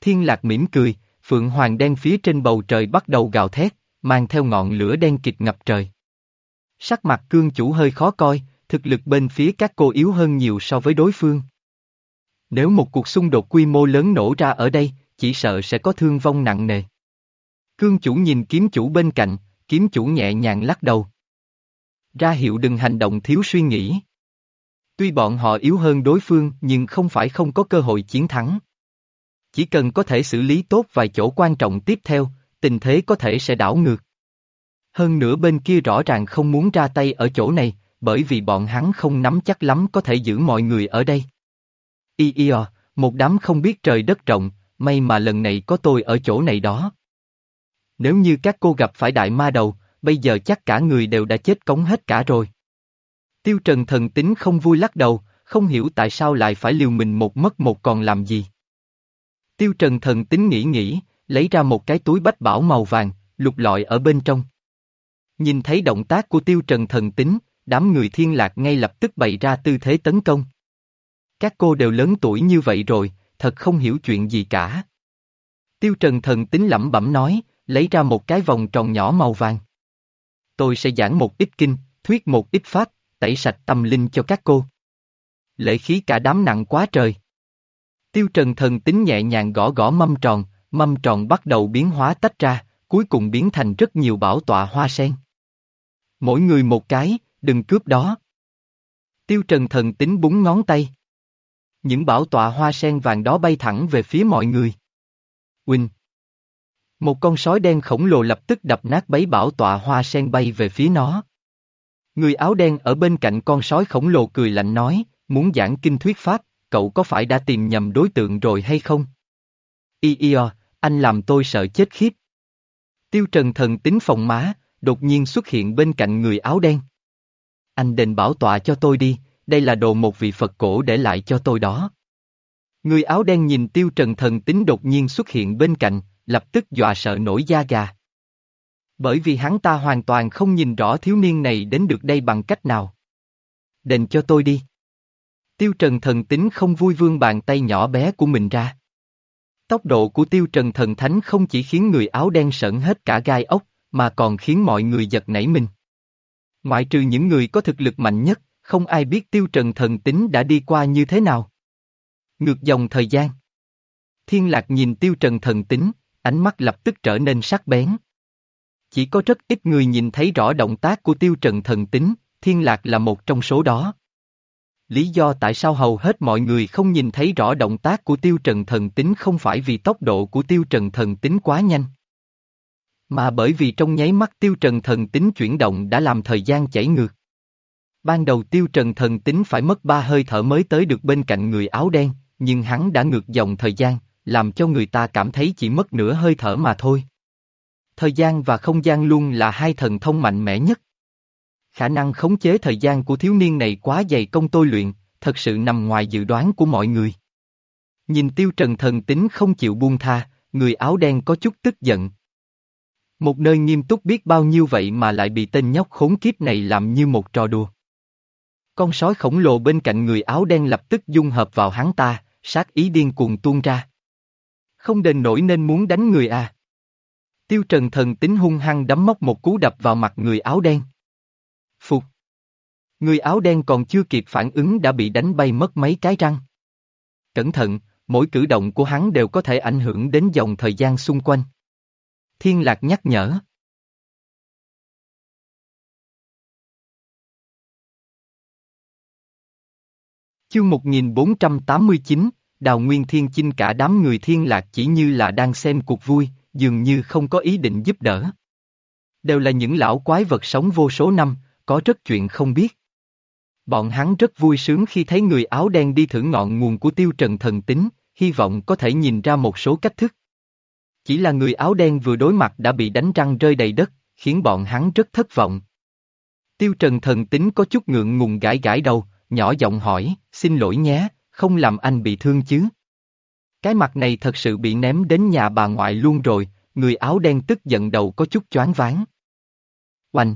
Thiên lạc mỉm cười, phượng hoàng đen phía trên bầu trời bắt đầu gào thét, mang theo ngọn lửa đen kịch ngập trời. Sắc mặt cương chủ hơi khó coi, thực lực bên phía các cô yếu hơn nhiều so với đối phương. Nếu một cuộc xung đột quy mô lớn nổ ra ở đây, chỉ sợ sẽ có thương vong nặng nề. Cương chủ nhìn kiếm chủ bên cạnh, kiếm chủ nhẹ nhàng lắc đầu. Ra hiệu đừng hành động thiếu suy nghĩ. Tuy bọn họ yếu hơn đối phương nhưng không phải không có cơ hội chiến thắng. Chỉ cần có thể xử lý tốt vài chỗ quan trọng tiếp theo, tình thế có thể sẽ đảo ngược. Hơn nữa bên kia rõ ràng không muốn ra tay ở chỗ này, bởi vì bọn hắn không nắm chắc lắm có thể giữ mọi người ở đây. Y y à, một đám không biết trời đất rộng, may mà lần này có tôi ở chỗ này đó. Nếu như các cô gặp phải đại ma đầu, bây giờ chắc cả người đều đã chết cống hết cả rồi. Tiêu Trần thần tính không vui lắc đầu, không hiểu tại sao lại phải liều mình một mất một còn làm gì. Tiêu Trần thần tính nghĩ nghĩ, lấy ra một cái túi bách bảo màu vàng, lục lọi ở bên trong. Nhìn thấy động tác của Tiêu Trần thần tính, đám người thiên lạc ngay lập tức bày ra tư thế tấn công. Các cô đều lớn tuổi như vậy rồi, thật không hiểu chuyện gì cả. Tiêu Trần thần tính lẩm bẩm nói, lấy ra một cái vòng tròn nhỏ màu vàng. Tôi sẽ giảng một ít kinh, thuyết một ít pháp, tẩy sạch tâm linh cho các cô. Lễ khí cả đám nặng quá trời. Tiêu Trần thần tính nhẹ nhàng gõ gõ mâm tròn, mâm tròn bắt đầu biến hóa tách ra, cuối cùng biến thành rất nhiều bảo tọa hoa sen. Mỗi người một cái, đừng cướp đó. Tiêu Trần thần tính búng ngón tay. Những bảo tọa hoa sen vàng đó bay thẳng về phía mọi người. Quỳnh. Một con sói đen khổng lồ lập tức đập nát bấy bảo tọa hoa sen bay về phía nó. Người áo đen ở bên cạnh con sói khổng lồ cười lạnh nói, muốn giảng kinh thuyết pháp, cậu có phải đã tìm nhầm đối tượng rồi hay không? Y y à, anh làm tôi sợ chết khiếp. Tiêu Trần thần tính phòng má, đột nhiên xuất hiện bên cạnh người áo đen. Anh đền bảo tọa cho tôi đi, đây là đồ một vị Phật cổ để lại cho tôi đó. Người áo đen nhìn tiêu trần thần tính đột nhiên xuất hiện bên cạnh, lập tức dọa sợ nổi da gà. Bởi vì hắn ta hoàn toàn không nhìn rõ thiếu niên này đến được đây bằng cách nào. Đền cho tôi đi. Tiêu trần thần tính không vui vương bàn tay nhỏ bé của mình ra. Tốc độ của tiêu trần thần thánh không chỉ khiến người áo đen sợn hết cả gai ốc, mà còn khiến mọi người giật nảy mình. Ngoại trừ những người có thực lực mạnh nhất, không ai biết tiêu trần thần tính đã đi qua như thế nào. Ngược dòng thời gian. Thiên lạc nhìn tiêu trần thần tính, ánh mắt lập tức trở nên sắc bén. Chỉ có rất ít người nhìn thấy rõ động tác của tiêu trần thần tính, thiên lạc là một trong số đó. Lý do tại sao hầu hết mọi người không nhìn thấy rõ động tác của tiêu trần thần tính không phải vì tốc độ của tiêu trần thần tính quá nhanh. Mà bởi vì trong nháy mắt tiêu trần thần tính chuyển động đã làm thời gian chảy ngược. Ban đầu tiêu trần thần tính phải mất ba hơi thở mới tới được bên cạnh người áo đen, nhưng hắn đã ngược dòng thời gian, làm cho người ta cảm thấy chỉ mất nửa hơi thở mà thôi. Thời gian và không gian luôn là hai thần thông mạnh mẽ nhất. Khả năng khống chế thời gian của thiếu niên này quá dày công tôi luyện, thật sự nằm ngoài dự đoán của mọi người. Nhìn tiêu trần thần tính không chịu buông tha, người áo đen có chút tức giận. Một nơi nghiêm túc biết bao nhiêu vậy mà lại bị tên nhóc khốn kiếp này làm như một trò đùa. Con sói khổng lồ bên cạnh người áo đen lập tức dung hợp vào hắn ta, sát ý điên cuồng tuôn ra. Không đền nổi nên muốn đánh người à. Tiêu trần thần tính hung hăng đấm móc một cú đập vào mặt người áo đen. Phục. Người áo đen còn chưa kịp phản ứng đã bị đánh bay mất mấy cái răng. Cẩn thận, mỗi cử động của hắn đều có thể ảnh hưởng đến dòng thời gian xung quanh. Thiên lạc nhắc nhở. Chương 1489, Đào Nguyên Thiên Chinh cả đám người thiên lạc chỉ như là đang xem cuộc vui, dường như không có ý định giúp đỡ. Đều là những lão quái vật sống vô số năm, có rất chuyện không biết. Bọn hắn rất vui sướng khi thấy người áo đen đi thử ngọn nguồn của tiêu trần thần tính, hy vọng có thể nhìn ra một số cách thức. Chỉ là người áo đen vừa đối mặt đã bị đánh răng rơi đầy đất, khiến bọn hắn rất thất vọng. Tiêu trần thần tính có chút ngượng ngùng gãi gãi đầu, nhỏ giọng hỏi, xin lỗi nhé, không làm anh bị thương chứ. Cái mặt này thật sự bị ném đến nhà bà ngoại luôn rồi, người áo đen tức giận đầu có chút choáng váng. Oanh!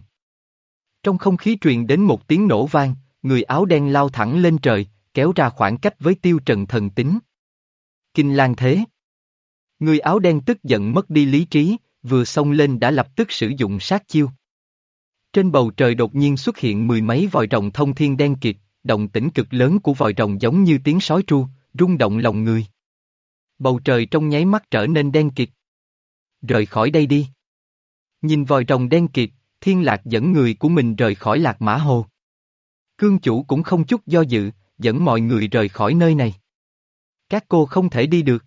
Trong không khí truyền đến một tiếng nổ vang, người áo đen lao thẳng lên trời, kéo ra khoảng cách với tiêu trần thần tính. Kinh lan thế. Người áo đen tức giận mất đi lý trí, vừa xông lên đã lập tức sử dụng sát chiêu. Trên bầu trời đột nhiên xuất hiện mười mấy vòi rồng thông thiên đen kịt, động tĩnh cực lớn của vòi rồng giống như tiếng sói tru, rung động lòng người. Bầu trời trong nháy mắt trở nên đen kịt. Rời khỏi đây đi. Nhìn vòi rồng đen kịt, thiên lạc dẫn người của mình rời khỏi lạc mã hồ. Cương chủ cũng không chút do dự, dẫn mọi người rời khỏi nơi này. Các cô không thể đi được.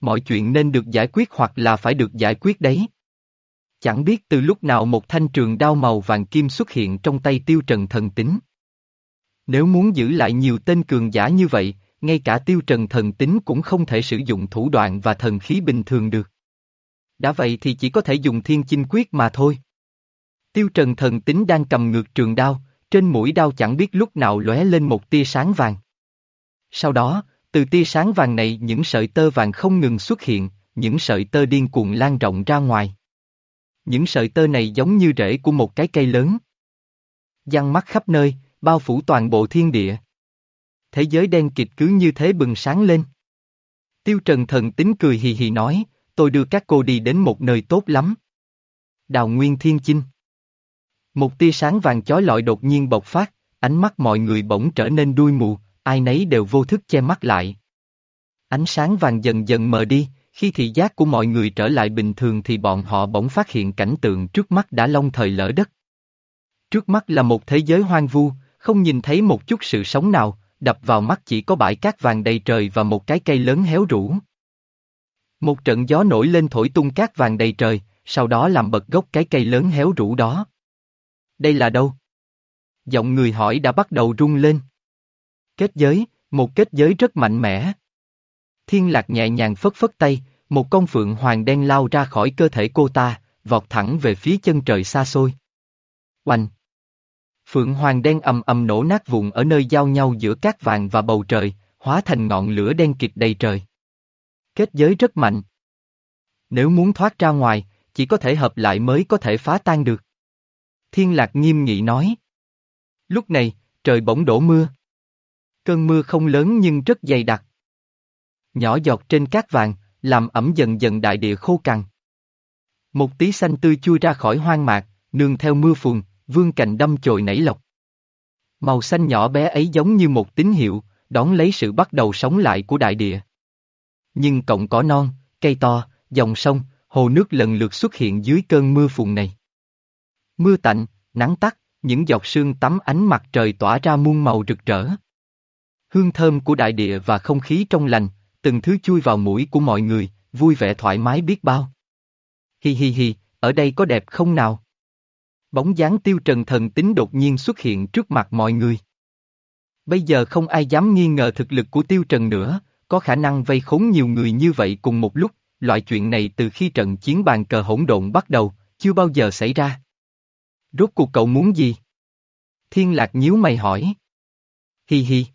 Mọi chuyện nên được giải quyết hoặc là phải được giải quyết đấy. Chẳng biết từ lúc nào một thanh trường đao màu vàng kim xuất hiện trong tay tiêu trần thần tính. Nếu muốn giữ lại nhiều tên cường giả như vậy, ngay cả tiêu trần thần tính cũng không thể sử dụng thủ đoạn và thần khí bình thường được. Đã vậy thì chỉ có thể dùng thiên chinh quyết mà thôi. Tiêu trần thần tính đang cầm ngược trường đao, trên mũi đao chẳng biết lúc nào lóe lên một tia sáng vàng. Sau đó, từ tia sáng vàng này những sợi tơ vàng không ngừng xuất hiện, những sợi tơ điên cuồng lan rộng ra ngoài. Những sợi tơ này giống như rễ của một cái cây lớn. Giăng mắt khắp nơi, bao phủ toàn bộ thiên địa. Thế giới đen kịch cứ như thế bừng sáng lên. Tiêu Trần thần tính cười hì hì nói, tôi đưa các cô đi đến một nơi tốt lắm. Đào Nguyên Thiên Chinh một tia sáng vàng chói lọi đột nhiên bộc phát, ánh mắt mọi người bỗng trở nên đuôi mù, ai nấy đều vô thức che mắt lại. Ánh sáng vàng dần dần mờ đi, khi thị giác của mọi người trở lại bình thường thì bọn họ bỗng phát hiện cảnh tượng trước mắt đã long thời lỡ đất. Trước mắt là một thế giới hoang vu, không nhìn thấy một chút sự sống nào, đập vào mắt chỉ có bãi cát vàng đầy trời và một cái cây lớn héo rũ. Một trận gió nổi lên thổi tung cát vàng đầy trời, sau đó làm bật gốc cái cây lớn héo rũ đó. Đây là đâu? Giọng người hỏi đã bắt đầu rung lên. Kết giới, một kết giới rất mạnh mẽ. Thiên lạc nhẹ nhàng phất phất tay, một con phượng hoàng đen lao ra khỏi cơ thể cô ta, vọt thẳng về phía chân trời xa xôi. Oanh! Phượng hoàng đen ầm ầm nổ nát vụn ở nơi giao nhau giữa cát vàng và bầu trời, hóa thành ngọn lửa đen kịt đầy trời. Kết giới rất mạnh. Nếu muốn thoát ra ngoài, chỉ có thể hợp lại mới có thể phá tan được. Thiên lạc nghiêm nghị nói. Lúc này, trời bỗng đổ mưa. Cơn mưa không lớn nhưng rất dày đặc. Nhỏ giọt trên cát vàng, làm ẩm dần dần đại địa khô cằn. Một tí xanh tươi chui ra khỏi hoang mạc, nương theo mưa phùn, vương cành đâm chồi nảy lọc. Màu xanh nhỏ bé ấy giống như một tín hiệu, đón lấy sự bắt đầu sống lại của đại địa. Nhưng cộng cỏ non, cây to, dòng sông, hồ nước lần lượt xuất hiện dưới cơn mưa phùn này. Mưa tạnh, nắng tắt, những giọt sương tắm ánh mặt trời tỏa ra muôn màu rực rỡ. Hương thơm của đại địa và không khí trong lành, từng thứ chui vào mũi của mọi người, vui vẻ thoải mái biết bao. Hi hi hi, ở đây có đẹp không nào? Bóng dáng tiêu trần thần tính đột nhiên xuất hiện trước mặt mọi người. Bây giờ không ai dám nghi ngờ thực lực của tiêu trần nữa, có khả năng vây khốn nhiều người như vậy cùng một lúc, loại chuyện này từ khi trận chiến bàn cờ hỗn độn bắt đầu, chưa bao giờ xảy ra. Rốt cuộc cậu muốn gì? Thiên lạc nhíu mày hỏi. Hi hi.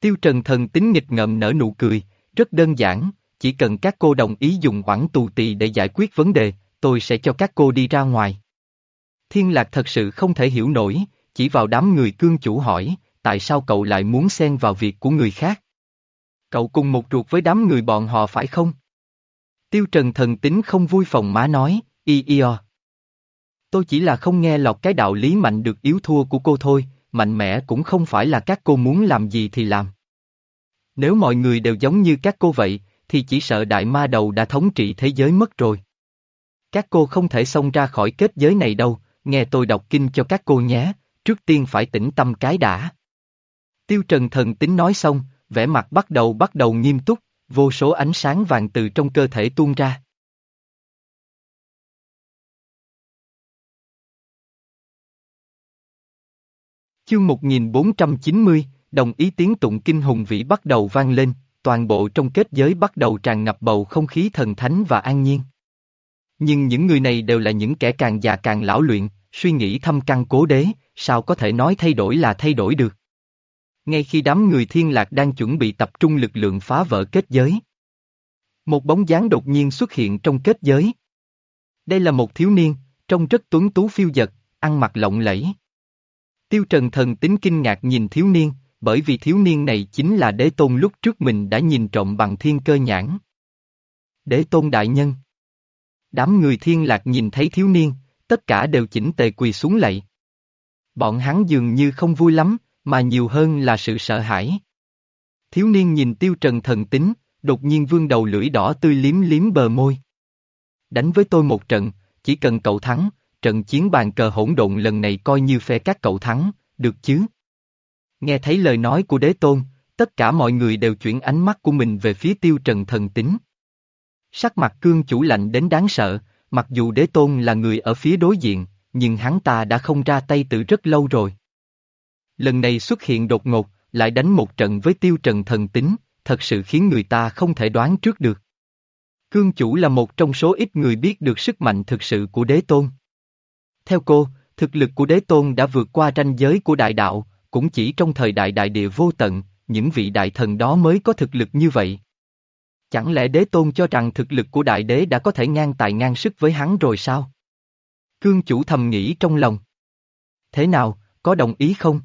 Tiêu Trần thần tính nghịch ngợm nở nụ cười, rất đơn giản, chỉ cần các cô đồng ý dùng khoản tù tì để giải quyết vấn đề, tôi sẽ cho các cô đi ra ngoài. Thiên Lạc thật sự không thể hiểu nổi, chỉ vào đám người cương chủ hỏi, tại sao cậu lại muốn xen vào việc của người khác? Cậu cùng một ruột với đám người bọn họ phải không? Tiêu Trần thần tính không vui phòng má nói, y y o. Tôi chỉ là không nghe lọt cái đạo lý mạnh được yếu thua của cô thôi, mạnh mẽ cũng không phải là các cô muốn làm gì thì làm. Nếu mọi người đều giống như các cô vậy, thì chỉ sợ đại ma đầu đã thống trị thế giới mất rồi. Các cô không thể xông ra khỏi kết giới này đâu, nghe tôi đọc kinh cho các cô nhé, trước tiên phải tĩnh tâm cái đã. Tiêu Trần thần tính nói xong, vẻ mặt bắt đầu bắt đầu nghiêm túc, vô số ánh sáng vàng từ trong cơ thể tuôn ra. Chương 1490, đồng ý tiếng tụng kinh hùng vĩ bắt đầu vang lên, toàn bộ trong kết giới bắt đầu tràn ngập bầu không khí thần thánh và an nhiên. Nhưng những người này đều là những kẻ càng già càng lão luyện, suy nghĩ thâm căn cố đế, sao có thể nói thay đổi là thay đổi được. Ngay khi đám người thiên lạc đang chuẩn bị tập trung lực lượng phá vỡ kết giới. Một bóng dáng đột nhiên xuất hiện trong kết giới. Đây là một thiếu niên, trông rất tuấn tú phiêu dật, ăn mặc lộng lẫy. Tiêu Trần thần tính kinh ngạc nhìn thiếu niên, bởi vì thiếu niên này chính là đế tôn lúc trước mình đã nhìn trộm bằng thiên cơ nhãn. Đế tôn đại nhân. Đám người thiên lạc nhìn thấy thiếu niên, tất cả đều chỉnh tề quỳ xuống lạy. Bọn hắn dường như không vui lắm, mà nhiều hơn là sự sợ hãi. Thiếu niên nhìn tiêu trần thần tính, đột nhiên vương đầu lưỡi đỏ tươi liếm liếm bờ môi. Đánh với tôi một trận, chỉ cần cậu thắng, trận chiến bàn cờ hỗn độn lần này coi như phe các cậu thắng, được chứ? Nghe thấy lời nói của đế tôn, tất cả mọi người đều chuyển ánh mắt của mình về phía tiêu trần thần tính. Sắc mặt cương chủ lạnh đến đáng sợ, mặc dù đế tôn là người ở phía đối diện, nhưng hắn ta đã không ra tay từ rất lâu rồi. Lần này xuất hiện đột ngột, lại đánh một trận với tiêu trần thần tính, thật sự khiến người ta không thể đoán trước được. Cương chủ là một trong số ít người biết được sức mạnh thực sự của đế tôn. Theo cô, thực lực của đế tôn đã vượt qua ranh giới của đại đạo, cũng chỉ trong thời đại đại địa vô tận, những vị đại thần đó mới có thực lực như vậy. Chẳng lẽ đế tôn cho rằng thực lực của đại đế đã có thể ngang tài ngang sức với hắn rồi sao? Cương chủ thầm nghĩ trong lòng. Thế nào, có đồng ý không?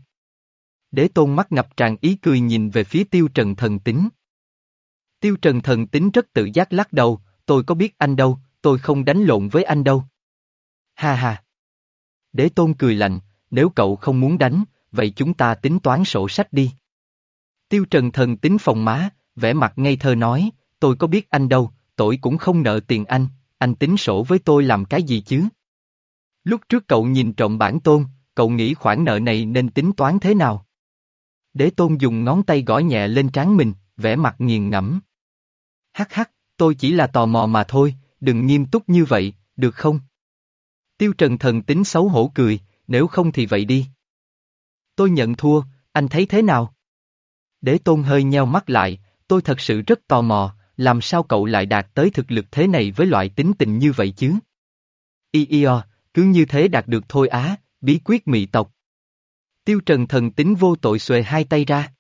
Đế tôn mắt ngập tràn ý cười nhìn về phía tiêu trần thần tính. Tiêu trần thần tính rất tự giác lắc đầu, tôi có biết anh đâu, tôi không đánh lộn với anh đâu. Ha ha. Đế tôn cười lạnh, nếu cậu không muốn đánh, vậy chúng ta tính toán sổ sách đi. Tiêu Trần thần tính phòng má, vẻ mặt ngây thơ nói, tôi có biết anh đâu, tội cũng không nợ tiền anh, anh tính sổ với tôi làm cái gì chứ? Lúc trước cậu nhìn trộm bản tôn, cậu nghĩ khoản nợ này nên tính toán thế nào? Đế tôn dùng ngón tay gõ nhẹ lên trán mình, vẻ mặt nghiền ngẫm. Hắc hắc, tôi chỉ là tò mò mà thôi, đừng nghiêm túc như vậy, được không? Tiêu Trần thần tính xấu hổ cười, nếu không thì vậy đi. Tôi nhận thua, anh thấy thế nào? Đế tôn hơi nheo mắt lại, tôi thật sự rất tò mò, làm sao cậu lại đạt tới thực lực thế này với loại tính tình như vậy chứ? Y y o, cứ như thế đạt được thôi á, bí quyết mị tộc. Tiêu trần thần tính vô tội xuề hai tay ra.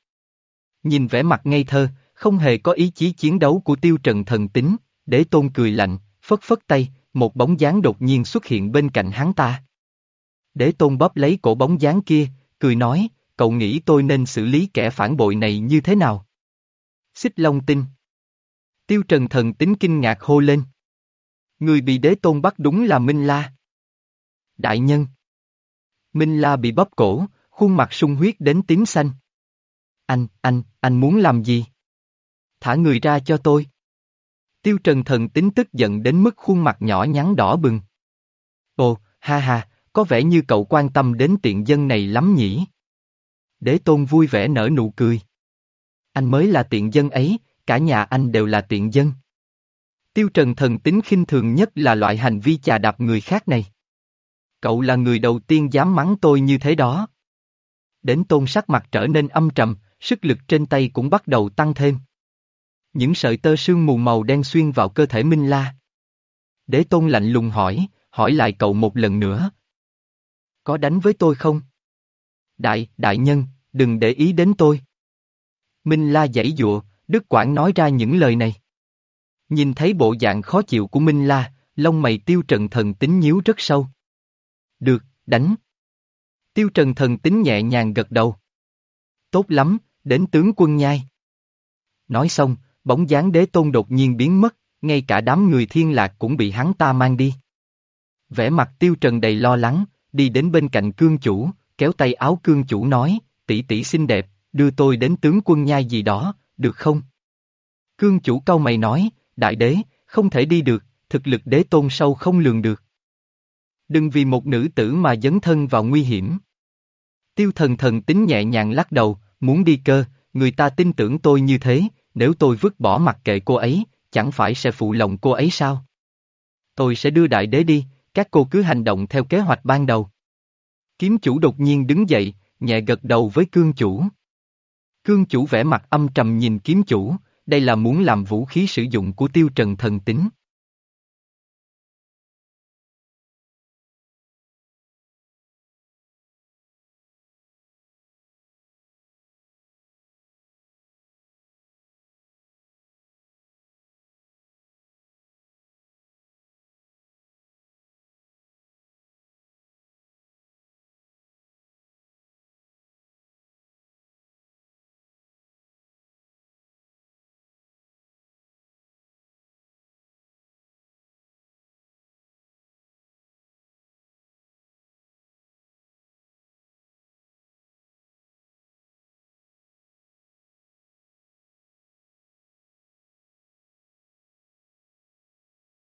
Nhìn vẻ mặt ngây thơ, không hề có ý chí chiến đấu của tiêu trần thần tính, đế tôn cười lạnh, phất phất tay, một bóng dáng đột nhiên xuất hiện bên cạnh hắn ta. Đế tôn bóp lấy cổ bóng dáng kia, cười nói, cậu nghĩ tôi nên xử lý kẻ phản bội này như thế nào? Xích Long Tinh Tiêu Trần Thần tính kinh ngạc hô lên. Người bị đế tôn bắt đúng là Minh La. Đại nhân Minh La bị bóp cổ, khuôn mặt sung huyết đến tím xanh. Anh, anh, anh muốn làm gì? Thả người ra cho tôi. Tiêu Trần thần tính tức giận đến mức khuôn mặt nhỏ nhắn đỏ bừng. Ồ, ha ha, có vẻ như cậu quan tâm đến tiện dân này lắm nhỉ. Đế tôn vui vẻ nở nụ cười. Anh mới là tiện dân ấy, cả nhà anh đều là tiện dân. Tiêu Trần thần tính khinh thường nhất là loại hành vi chà đạp người khác này. Cậu là người đầu tiên dám mắng tôi như thế đó. Đến tôn sắc mặt trở nên âm trầm, sức lực trên tay cũng bắt đầu tăng thêm. Những sợi tơ sương mù màu đen xuyên vào cơ thể Minh La. Đế tôn lạnh lùng hỏi, hỏi lại cậu một lần nữa. Có đánh với tôi không? Đại, đại nhân, đừng để ý đến tôi. Minh La giãy dụa, Đức Quảng nói ra những lời này. Nhìn thấy bộ dạng khó chịu của Minh La, lông mày tiêu trần thần tính nhíu rất sâu. Được, đánh. Tiêu trần thần tính nhẹ nhàng gật đầu. Tốt lắm, đến tướng quân nhai. Nói xong, bóng dáng đế tôn đột nhiên biến mất, ngay cả đám người thiên lạc cũng bị hắn ta mang đi. Vẻ mặt tiêu trần đầy lo lắng, đi đến bên cạnh cương chủ, kéo tay áo cương chủ nói, tỷ tỷ xinh đẹp, đưa tôi đến tướng quân nhai gì đó, được không? Cương chủ cau mày nói, đại đế, không thể đi được, thực lực đế tôn sâu không lường được. Đừng vì một nữ tử mà dấn thân vào nguy hiểm. Tiêu thần thần tính nhẹ nhàng lắc đầu, muốn đi cơ, người ta tin tưởng tôi như thế, nếu tôi vứt bỏ mặc kệ cô ấy, chẳng phải sẽ phụ lòng cô ấy sao? Tôi sẽ đưa đại đế đi, các cô cứ hành động theo kế hoạch ban đầu. Kiếm chủ đột nhiên đứng dậy, nhẹ gật đầu với cương chủ. Cương chủ vẻ mặt âm trầm nhìn kiếm chủ, đây là muốn làm vũ khí sử dụng của tiêu trần thần tính.